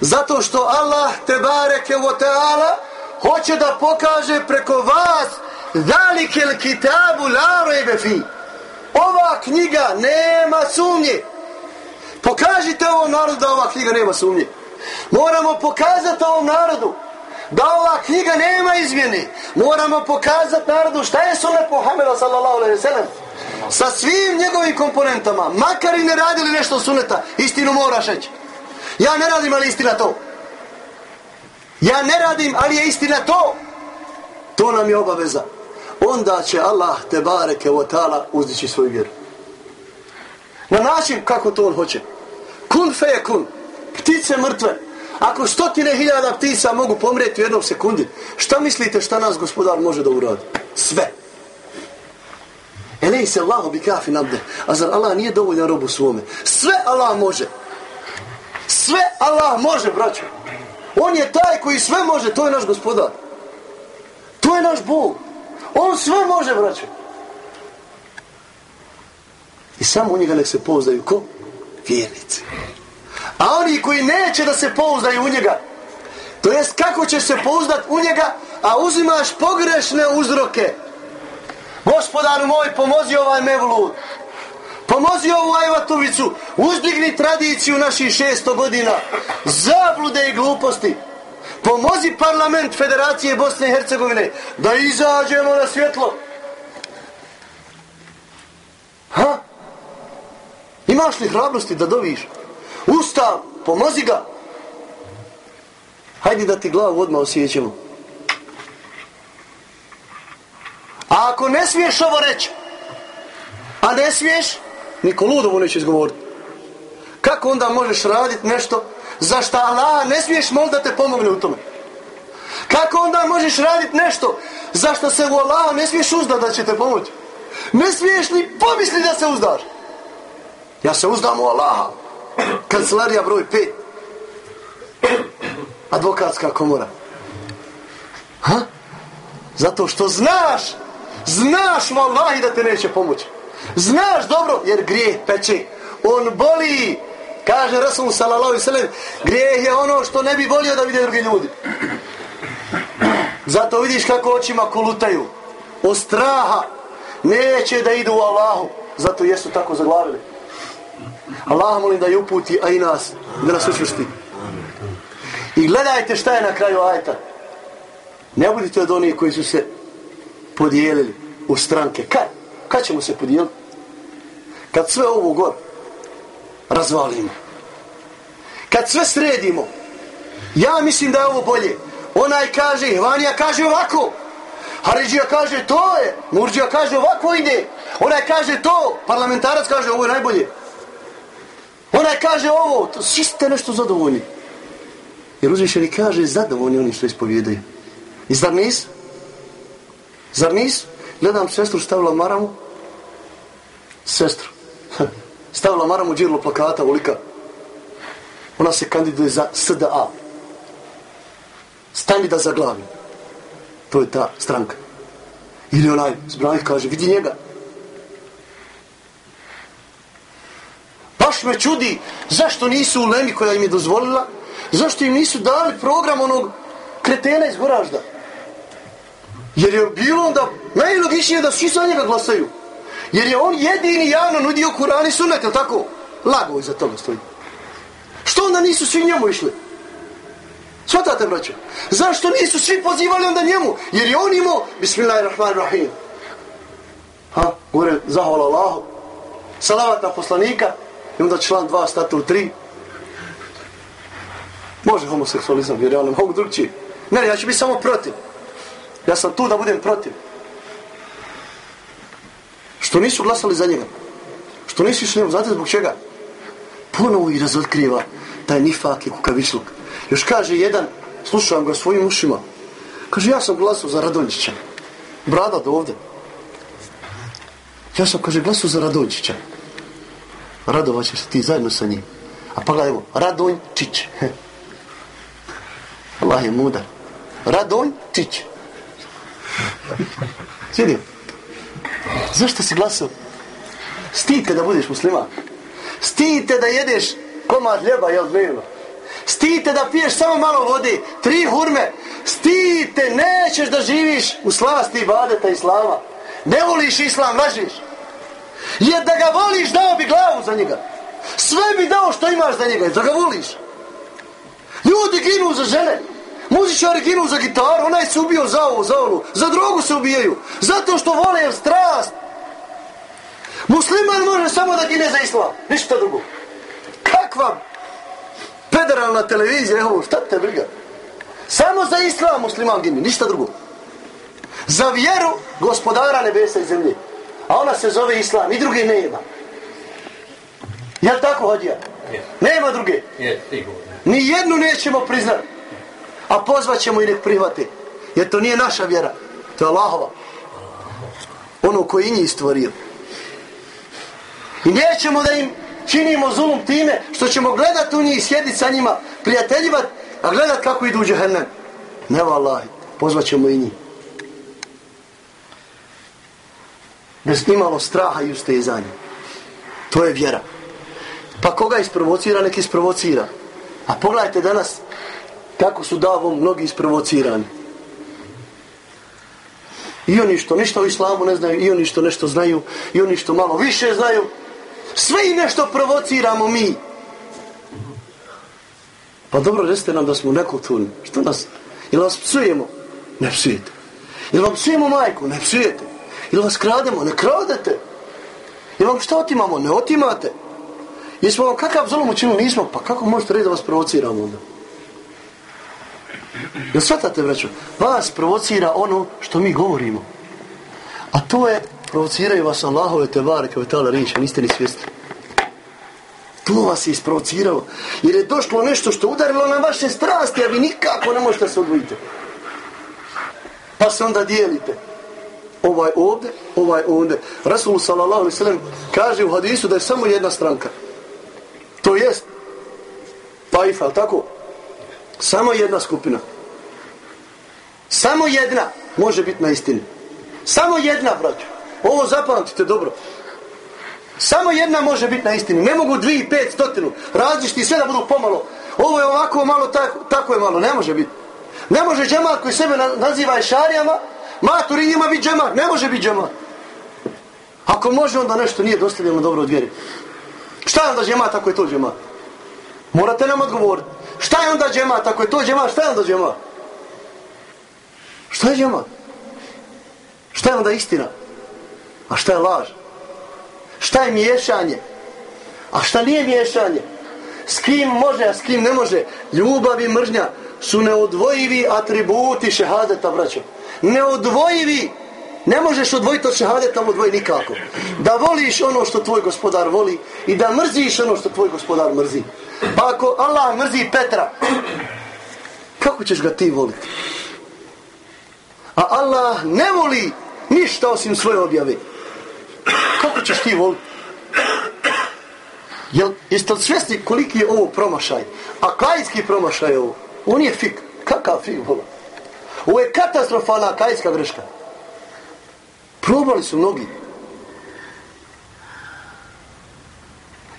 Zato što Allah te bareke o teala hoće da pokaže preko vas dalike kitabu la rejbe fi. Ova knjiga nema sumnje. Pokažite ovom narodu da ova knjiga nema sumnje. Moramo pokazati ovom narodu da ova knjiga nema izmjene. Moramo pokazati narodu šta je sunet Muhammeda sallallahu alaihi sallam. Sa svim njegovim komponentama, makar i ne radili nešto suneta, istinu moraš reći. Ja ne radim, ali istina to. Ja ne radim, ali je istina to. To nam je obaveza. Onda će Allah te bareke o ta'ala uzdići svoju vjeru. Na način kako to on hoće. Kun fe kun. Ptice mrtve. Ako stotine hiljada ptica mogu pomrijeti u jednom sekundi, šta mislite šta nas gospodar može da uradi? Sve. Elej se Allah bi kafi nabde. A zar Allah nije dovoljan robu svome? Sve Allah može. Sve Allah može, braćo. On je taj koji sve može, to je naš gospodar. To je naš Bog. On sve može, braćo. I samo u njega nek se pozdaju ko? Vjernici. A oni koji neće da se pouzdaju u njega, to jest kako ćeš se pouzdat u njega, a uzimaš pogrešne uzroke. Gospodaru moj, pomozi ovaj mevlud. Pomozi ovu ajvatovicu, uzdigni tradiciju naših šesto godina, zablude i gluposti. Pomozi parlament Federacije Bosne i Hercegovine da izađemo na svjetlo. Ha? Imaš li hrabrosti da doviš? Ustav, pomozi ga. Hajde da ti glavu odmah osjećamo. A ako ne smiješ ovo reći, a ne smiješ, niko ludovo neće izgovoriti. Kako onda možeš raditi nešto za što Allah ne smiješ mol da te pomogne u tome? Kako onda možeš raditi nešto za što se u Allah ne smiješ uzdat da će te pomoći? Ne smiješ ni pomisli da se uzdaš. Ja se uzdam u Allaha. Kancelarija broj 5. Advokatska komora. Ha? Zato što znaš, znaš vallahi da te neće pomoći. Znaš dobro, jer grijeh peče. On boli. Kaže Rasul sallallahu alaihi sallam, grijeh je ono što ne bi volio da vide drugi ljudi. Zato vidiš kako očima kolutaju. O straha neće da idu u Allahu. Zato jesu tako zaglavili. Allah molim da je uputi, a i nas, da nas učvrsti. I gledajte šta je na kraju ajta. Ne budite od onih koji su se podijelili u stranke. Kad? Kad ćemo se podijeliti? Kad sve ovo gor razvalimo. Kad sve sredimo. Ja mislim da je ovo bolje. Onaj kaže, Ivanija kaže ovako. Haridžija kaže to je. Murđija kaže ovako ide. Onaj kaže to. Parlamentarac kaže ovo je najbolje. Ona kaže ovo. To, svi ste nešto zadovoljni. Jer uzvišeni kaže zadovoljni oni što ispovjedaju. I zar nis? Zar nis? Gledam sestru stavila maramu. Sestru. (laughs) stavila maramu džirlo plakata ulika. Ona se kandiduje za SDA. Stani da glavi. To je ta stranka. Ili onaj zbranik kaže, vidi njega. Baš me čudi zašto nisu u Lemi koja im je dozvolila, zašto im nisu dali program onog kretena iz Goražda. Jer je bilo onda najlogičnije da svi za njega glasaju. Jer je on jedini javno nudio Kurani sunet, Sunnet, tako? Lago iza toga stoji. Što onda nisu svi njemu išli? Svatate, braćo? Zašto nisu svi pozivali onda njemu? Jer je on imao, bismillahirrahmanirrahim. Ha, gore, zahvala Allahu. Salavat na poslanika. I onda član 2, statu 3. Može homoseksualizam, jer ja ne mogu drugčiji. Ne, ja ću biti samo protiv. Ja sam tu da budem protiv. Što nisu glasali za njega? Što nisu išli njemu? Znate zbog čega? Ponovo ih razotkriva taj nifak i kukavičluk. Još kaže jedan, slušam ga svojim ušima, kaže ja sam glasao za Radonjića. Brada do ovde. Ja sam, kaže, glasao za Radonjića. Radovaćeš se ti zajedno sa njim. A pa gledajmo, Radonjić. (laughs) Allah je mudar. Radonjić. Svidim. (laughs) Zašto si glasao? Stite da budeš muslima. Stite da jedeš komad ljeba, jel dnevno. Stite da piješ samo malo vode, tri hurme. Stite, nećeš da živiš u slasti ibadeta islama. Ne voliš islam, lažiš. Jer da ga voliš, dao bi glavu za njega. Sve bi dao što imaš za njega, da ga voliš. Ljudi ginu za žene. Muzičari ginu za gitaru, onaj se ubio za ovo, za ono. Za drogu se ubijaju. Zato što vole strast. Musliman može samo da gine za islam. Ništa drugo. Kakva federalna televizija, evo, šta te briga? Samo za islam musliman gine, ništa drugo. Za vjeru gospodara nebesa i zemlje. A ona se zove islam i druge nema. Jel tako, Hadija? Nema druge. Ni jednu nećemo priznat. A pozvat ćemo i nek prihvati. Jer to nije naša vjera. To je Allahova. Ono koji njih stvorio. I nećemo da im činimo zulum time što ćemo gledat u njih i sjedit sa njima, prijateljivat, a gledat kako idu u džahennem. Ne vallahi, pozvat ćemo i njih. Bez imalo straha i ustezanja. To je vjera. Pa koga isprovocira, nek isprovocira. A pogledajte danas kako su davom mnogi isprovocirani. I oni što ništa o islamu ne znaju, i oni što nešto znaju, i oni što malo više znaju, sve i nešto provociramo mi. Pa dobro, resite nam da smo nekulturni. Što nas? Ili vas psujemo? Ne psujete. Ili vam psujemo majku? Ne psujete. Ili vas krademo? Ne kradete. Ili vam što otimamo? Ne otimate. Jesmo vam kakav zolom učinili? Nismo. Pa kako možete reći da vas provociramo onda? Jel shvatate, braćo? Vas provocira ono što mi govorimo. A to je, provociraju vas Allahove tebare, kao je tala riječ, niste ni svjesni. To vas je isprovociralo. Jer je došlo nešto što udarilo na vaše strasti, a vi nikako ne možete se odvojiti. Pa se onda dijelite. Ovaj ovde, ovaj ovdje. Rasul sallallahu alaihi sallam kaže u hadisu da je samo jedna stranka. To jest Taifa, tako? Samo jedna skupina. Samo jedna može biti na istini. Samo jedna, braću. Ovo zapamtite dobro. Samo jedna može biti na istini. Ne mogu dvije, pet, stotinu. Različiti sve da budu pomalo. Ovo je ovako malo, tako, tako je malo. Ne može biti. Ne može džemat koji sebe naziva šarijama, maturi njima biti džemat. Ne može biti džemat. Ako može, onda nešto nije dostavljeno dobro od vjeri. Šta je onda džemat ako je to džemat? Morate nam odgovoriti. Šta je onda džemat ako je to džemat? Šta je onda džemat? Šta je džemat? Šta je onda istina? A šta je laž? Šta je miješanje? A šta nije miješanje? S kim može, a s kim ne može? Ljubav i mržnja su neodvojivi atributi šehadeta, braćo. Neodvojivi. Ne možeš odvojiti od šehadeta, odvoji nikako. Da voliš ono što tvoj gospodar voli i da mrziš ono što tvoj gospodar mrzi. Pa ako Allah mrzi Petra, kako ćeš ga ti voliti? A Allah ne voli ništa osim svoje objave. Kako ćeš ti voliti? Jel, jeste li svjesni koliki je ovo promašaj? A kajski promašaj je ovo? On je fik. Kakav fik vola? Ovo je katastrofalna kajska greška. Probali su mnogi.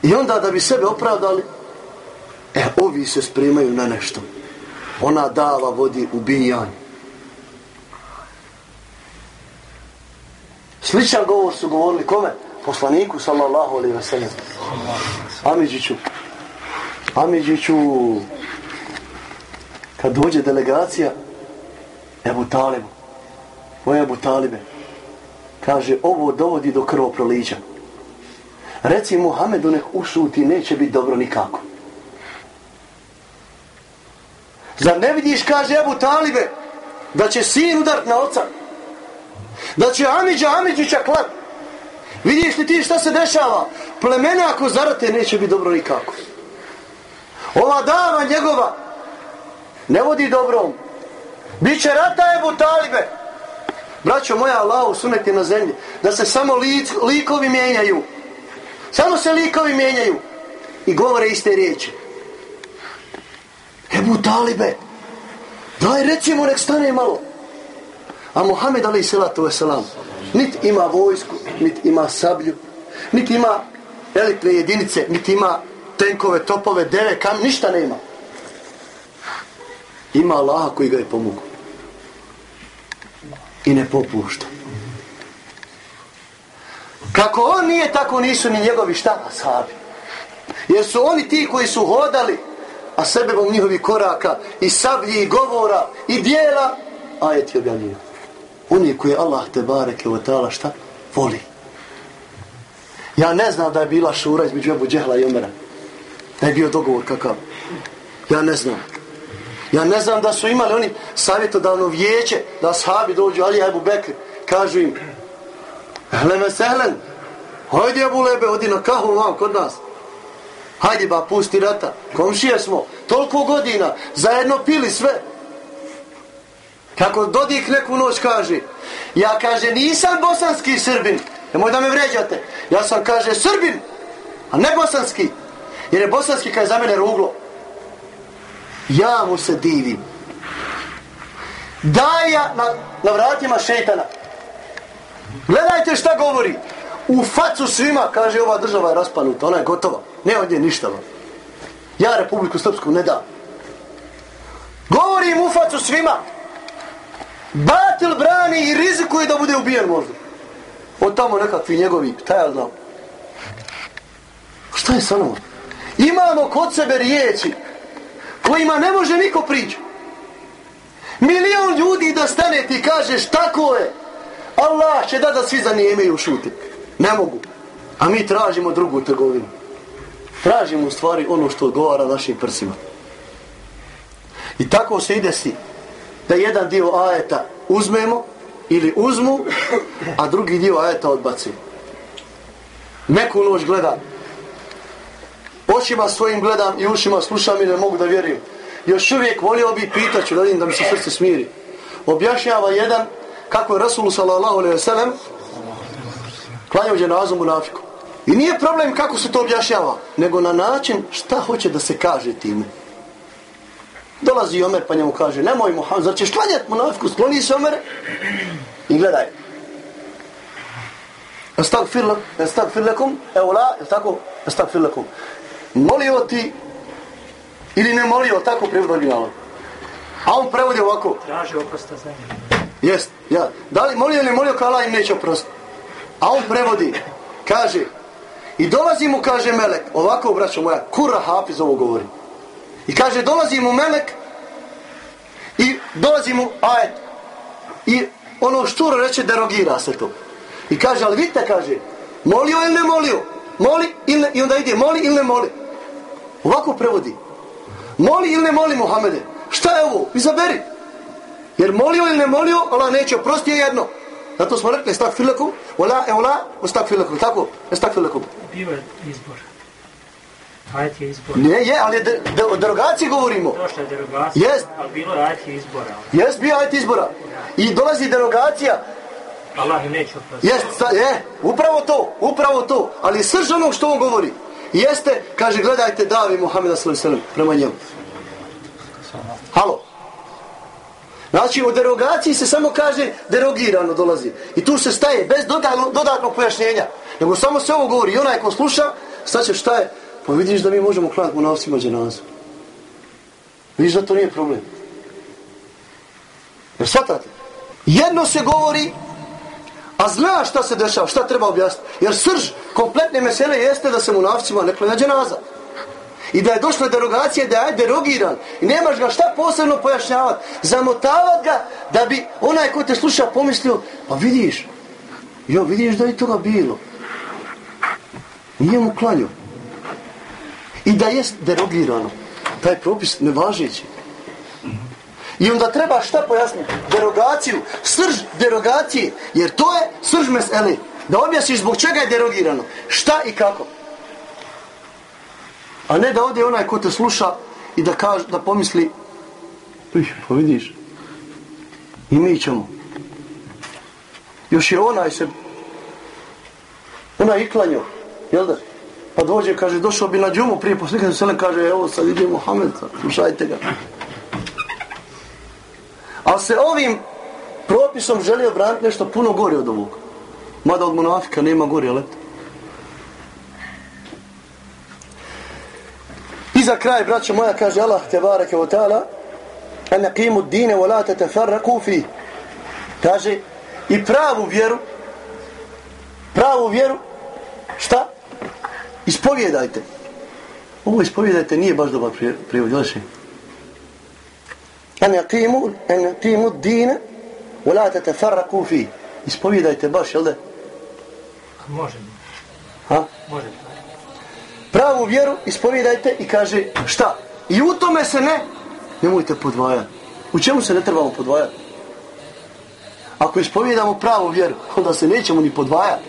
I onda da bi sebe opravdali, e, ovi se spremaju na nešto. Ona dava vodi ubijanje. Sličan govor su govorili kome? Poslaniku, sallallahu alaihi wa sallam. Amidžiću. Amidžiću. Kad dođe delegacija, Ebu Talibu. O Ebu Talibe. Kaže, ovo dovodi do krvoproliđa. Reci Muhammedu nek ušuti, neće biti dobro nikako. Zar ne vidiš, kaže Ebu Talibe, da će sin udart na oca? da će Amidža Amidžića klat. Vidiš li ti šta se dešava? Plemena ako zarate neće biti dobro nikako. Ova dava njegova ne vodi dobrom. Biće rata Ebu Talibe. Braćo moja, Allah suneti na zemlji. Da se samo lic, likovi mijenjaju. Samo se likovi mijenjaju. I govore iste riječi. Ebu Talibe. Daj recimo nek stane malo. A Muhammed alaih salatu wasalam nit ima vojsku, nit ima sablju, nit ima elitne jedinice, nit ima tenkove, topove, deve, kam, ništa nema. Ima Allaha koji ga je pomogao. I ne popušta. Kako on nije, tako nisu ni njegovi šta, ashabi. Jer su oni ti koji su hodali, a sebebom njihovi koraka, i sablji, i govora, i dijela, ajet je objavljeno. Oni koji Allah te bareke o ta'ala šta? Voli. Ja ne znam da je bila šura između Ebu Džehla i Omera. Da je bio dogovor kakav. Ja ne znam. Ja ne znam da su imali oni savjetodavno vijeće da sahabi dođu, ali Ebu Bekri. kažu im, Hleme sehlen, hajde Ebu Lebe, odi na kahu vam kod nas. Hajde ba, pusti rata. Komšije smo, toliko godina, zajedno pili sve. Kako Dodik neku noć kaže, ja kaže, nisam bosanski srbin, nemoj da me vređate. Ja sam, kaže, srbin, a ne bosanski. Jer je bosanski kaj za mene ruglo. Ja mu se divim. Daja na, na vratima šetana. Gledajte šta govori. U facu svima, kaže, ova država je raspanuta, ona je gotova. Ne od nje ništa. vam. Ja Republiku Srpsku ne dam. Govorim u facu svima. Batil brani i rizikuje da bude ubijen možda. Od tamo nekakvi njegovi, šta ja znam. Šta je sa nama? Imamo kod sebe riječi kojima ne može niko priđu. Milion ljudi da stane ti kažeš tako je. Allah će da da svi zanijemeju šuti. Ne mogu. A mi tražimo drugu trgovinu. Tražimo u stvari ono što odgovara našim prsima. I tako se ide si da jedan dio ajeta uzmemo ili uzmu, a drugi dio ajeta odbacimo. Neku gleda. Očima svojim gledam i ušima slušam i ne mogu da vjerujem. Još uvijek volio bi pitaću da vidim da mi se srce smiri. Objašnjava jedan kako je Rasul sallallahu alaihi wa sallam klanjao dženazu munafiku. I nije problem kako se to objašnjava, nego na način šta hoće da se kaže time. Dolazi Omer pa njemu kaže, nemoj Muhammed, zar ćeš klanjati munafiku, skloni se Omer i gledaj. Estagfir lakum, evo la, tako? Estagfir lakum. Molio ti ili ne molio, tako prevod originalno. A on prevodi ovako. Traži oprosta za njim. Jest, ja. Da li molio ili molio kao Allah im neće oprosti. A on prevodi, kaže, i dolazi mu, kaže Melek, ovako braćo moja, kura hafiz ovo govori. I kaže, dolazi mu Melek i dolazi mu ajet. I ono šturo reče, derogira se to. I kaže, ali vidite, kaže, molio ili ne molio? Moli ili ne, i onda ide, moli ili ne moli? Ovako prevodi. Moli ili ne moli Muhammede? Šta je ovo? Izaberi. Jer molio ili ne molio, Allah neće oprosti jedno. Zato smo rekli, stak filakum, ola, e ola, stak filakum. Tako, stak filakum. Bio je izbor. Ajet je izbor. Ne, je, ali de, de, o derogaciji govorimo. Došla je derogacija, Jest. ali bilo je ajet je izbora. Jes, bio ajet izbora. I dolazi derogacija. Allah im neće oprosti. Sta, je, upravo to, upravo to. Ali srž onog što on govori. Jeste, kaže, gledajte Davi Muhammeda s.a.v. prema njemu. Halo. Znači, u derogaciji se samo kaže derogirano dolazi. I tu se staje, bez dodatnog, dodatnog pojašnjenja. Nego samo se ovo govori. I onaj ko sluša, staće šta je? Pa vidiš da mi možemo klanati monavcima dženazu. Vidiš da to nije problem. Jer shvatate? Jedno se govori, a zna šta se dešava, šta treba objasniti. Jer srž kompletne mesele jeste da se monavcima ne klanja dženaza. I da je došla derogacija, da je derogiran. I nemaš ga šta posebno pojašnjavati. Zamotavat ga da bi onaj ko te sluša pomislio, pa vidiš, jo, vidiš da je toga bilo. Nije mu klanio. I da je derogirano. Taj propis nevažeći. I onda treba šta pojasniti? Derogaciju, srž derogacije. Jer to je srž mesele. Da objasniš zbog čega je derogirano. Šta i kako. A ne da ode onaj ko te sluša i da kaže, da pomisli Ih, pa vidiš i mi ćemo još je onaj se onaj iklanjo, jel da pa dođe kaže došao bi na džumu prije poslika se kaže evo sad ide Mohamed slušajte ga ali se ovim propisom želio braniti nešto puno gore od ovog mada od monafika nema gore ali I za kraj, braćo moja, kaže Allah, te bareke o ta'ala, an naqimu dine wa la tatafarraku fi. Kaže, i pravu vjeru, pravu vjeru, šta? Ispovjedajte. Ovo ispovjedajte nije baš dobar prijevod, naqimu dine wa la tatafarraku fi. Ispovjedajte baš, jel da? Može. Ha? Može. Pravu vjeru ispovjedajte i kaže šta? I u tome se ne, nemojte podvajati. U čemu se ne trebamo podvajati? Ako ispovjedamo pravu vjeru, onda se nećemo ni podvajati.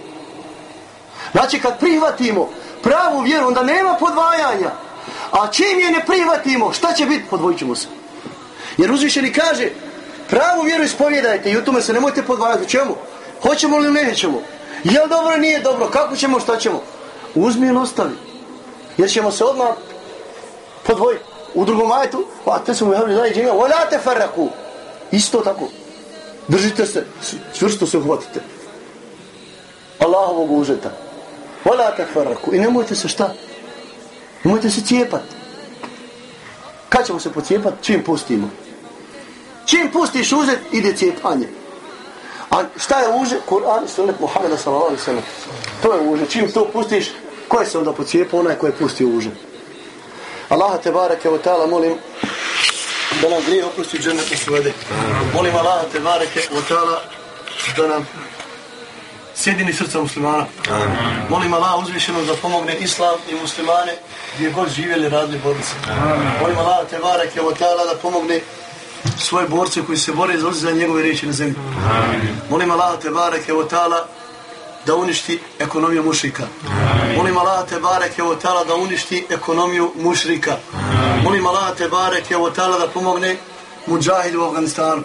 Znači kad prihvatimo pravu vjeru, onda nema podvajanja. A čim je ne prihvatimo, šta će biti? Podvojit ćemo se. Jer uzvišeni kaže, pravu vjeru ispovjedajte i u tome se nemojte podvarati. Čemu? Hoćemo li nećemo? Je li dobro nije dobro? Kako ćemo, šta ćemo? Uzmi ili ostavi. Jer ćemo se odmah podvojiti. U drugom ajetu, a te smo jehali daj džinja, volate farraku. Isto tako. Držite se, čvrsto se uhvatite. Allahovog užeta. Volate farraku. I nemojte se šta? Nemojte se cijepati. Kad ćemo se pocijepati? Čim pustimo? Čim pustiš uzet, ide cijepanje. A šta je uže? Kur'an i sunnet Muhammeda sallallahu alaihi sallam. To je uže. Čim to pustiš, ko je se onda pocijepo? Onaj ko je pustio uže. Allaha te bareke wa ta'ala molim da nam grije oprosti džennetu svede. Molim Allaha te bareke wa ta'ala da nam sjedini srca muslimana. Molim Allah uzvišeno da pomogne islam i muslimane gdje god živjeli radili borci. Molim Allah te bareke wa ta'ala da pomogne svoje borce koji se bore za uzizanje njegove riječi na zemlji. Molim Allah te bareke wa tala da uništi ekonomiju mušrika. Molim Allah te bareke wa tala da uništi ekonomiju mušrika. Molim Allah te bareke wa tala da pomogne muđahidu u Afganistanu,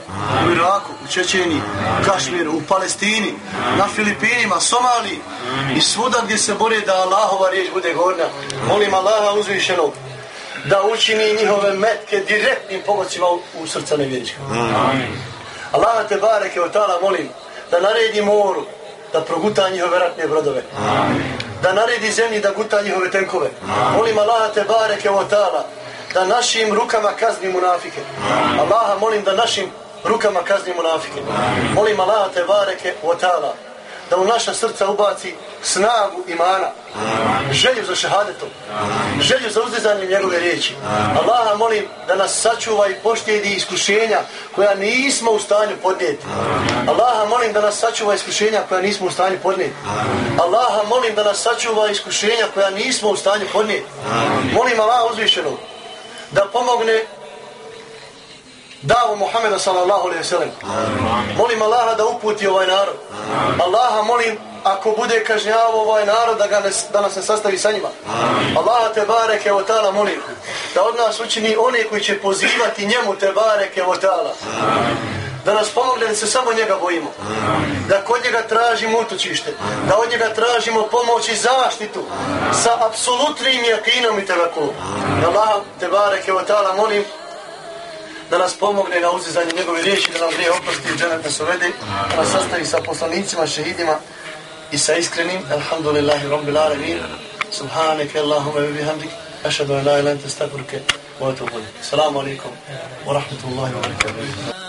u Iraku, u Čečeni, u Kašmiru, u Palestini, na Filipinima, Somaliji i svuda gdje se bore da Allahova riječ bude gorna. Molim Allaha uzvišenog da učini njihove metke direktnim pomocima u, u srca nevjerička. Allah te bareke od tala molim da naredi moru da proguta njihove ratne brodove. Amin. Da naredi zemlji da guta njihove tenkove. Amin. Molim Allah te bareke od tala da našim rukama kazni munafike. Amin. Allaha molim da našim rukama kazni munafike. Amin. Molim Allah te bareke od tala da u naša srca ubaci snagu imana, Amin. želju za šehadetom, Amin. želju za uzdizanjem njegove riječi. Amin. Allaha molim da nas sačuva i poštijedi iskušenja koja nismo u stanju podnijeti. Amin. Allaha molim da nas sačuva iskušenja koja nismo u stanju podnijeti. Amin. Allaha molim da nas sačuva iskušenja koja nismo u stanju podnijeti. Amin. Molim Allah uzvišenog da pomogne davu Muhammeda sallallahu alaihi sallam. Molim Allaha da uputi ovaj narod. Amin. Allaha molim ako bude kažnjavo ovaj narod da, ga ne, da nas ne sastavi sa njima. Amin. Allaha te bareke o ta'ala molim da od nas učini one koji će pozivati njemu te bareke o ta'ala. Da nas pomogne da se samo njega bojimo. Amin. Da kod njega tražimo utočište. Da od njega tražimo pomoć i zaštitu. Sa apsolutnim jakinom i tevakom. Allaha te bareke o ta'ala molim da nas pomogne na uzizanje njegove riječi, da nam grije oprosti i dženet nas uvede, da nas sastavi sa poslanicima, šehidima i sa iskrenim, alhamdulillahi rabbil alamin, subhanike Allahumma wa bihamdik, ašhadu an la ilaha illa anta astaghfiruka wa atubu ilayk. Assalamu alaykum wa rahmatullahi wa barakatuh.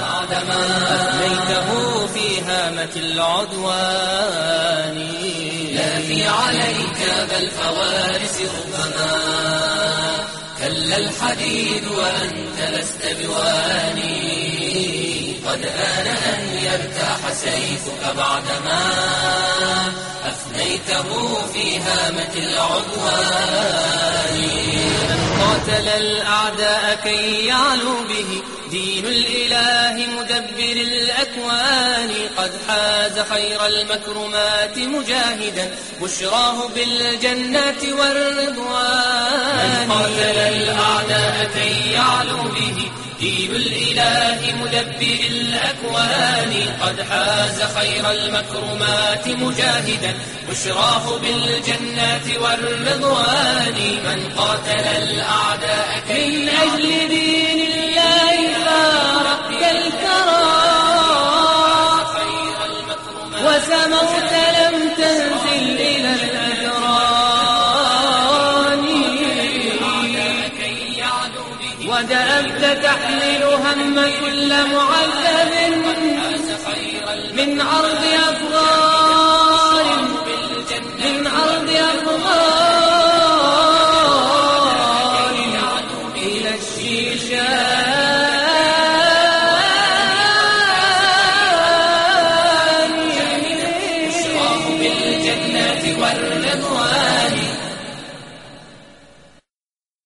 بعدما أثنيته في هامة العدوان لا في عليك بل فوارس ربما كلا الحديد وأنت لست بواني. قد آن أن يرتاح سيفك بعدما أفنيته في هامة العدوان. قاتل الأعداء كي يعلو به دين الإله مدبر الأكوان. قد حاز خير المكرمات مجاهدا. بشراه بالجنات والرضوان. من قاتل الأعداء كي يعلو به. دين الإله مدبر الأكوان. قد حاز خير المكرمات مجاهدا. بشراه بالجنات والرضوان. من قاتل الأعداء كي من أجل دين وسموت لم تنزل إلى الأجران. ودأبت تحمل هم كل معذب من أرض أفغان. من أرض أفغان.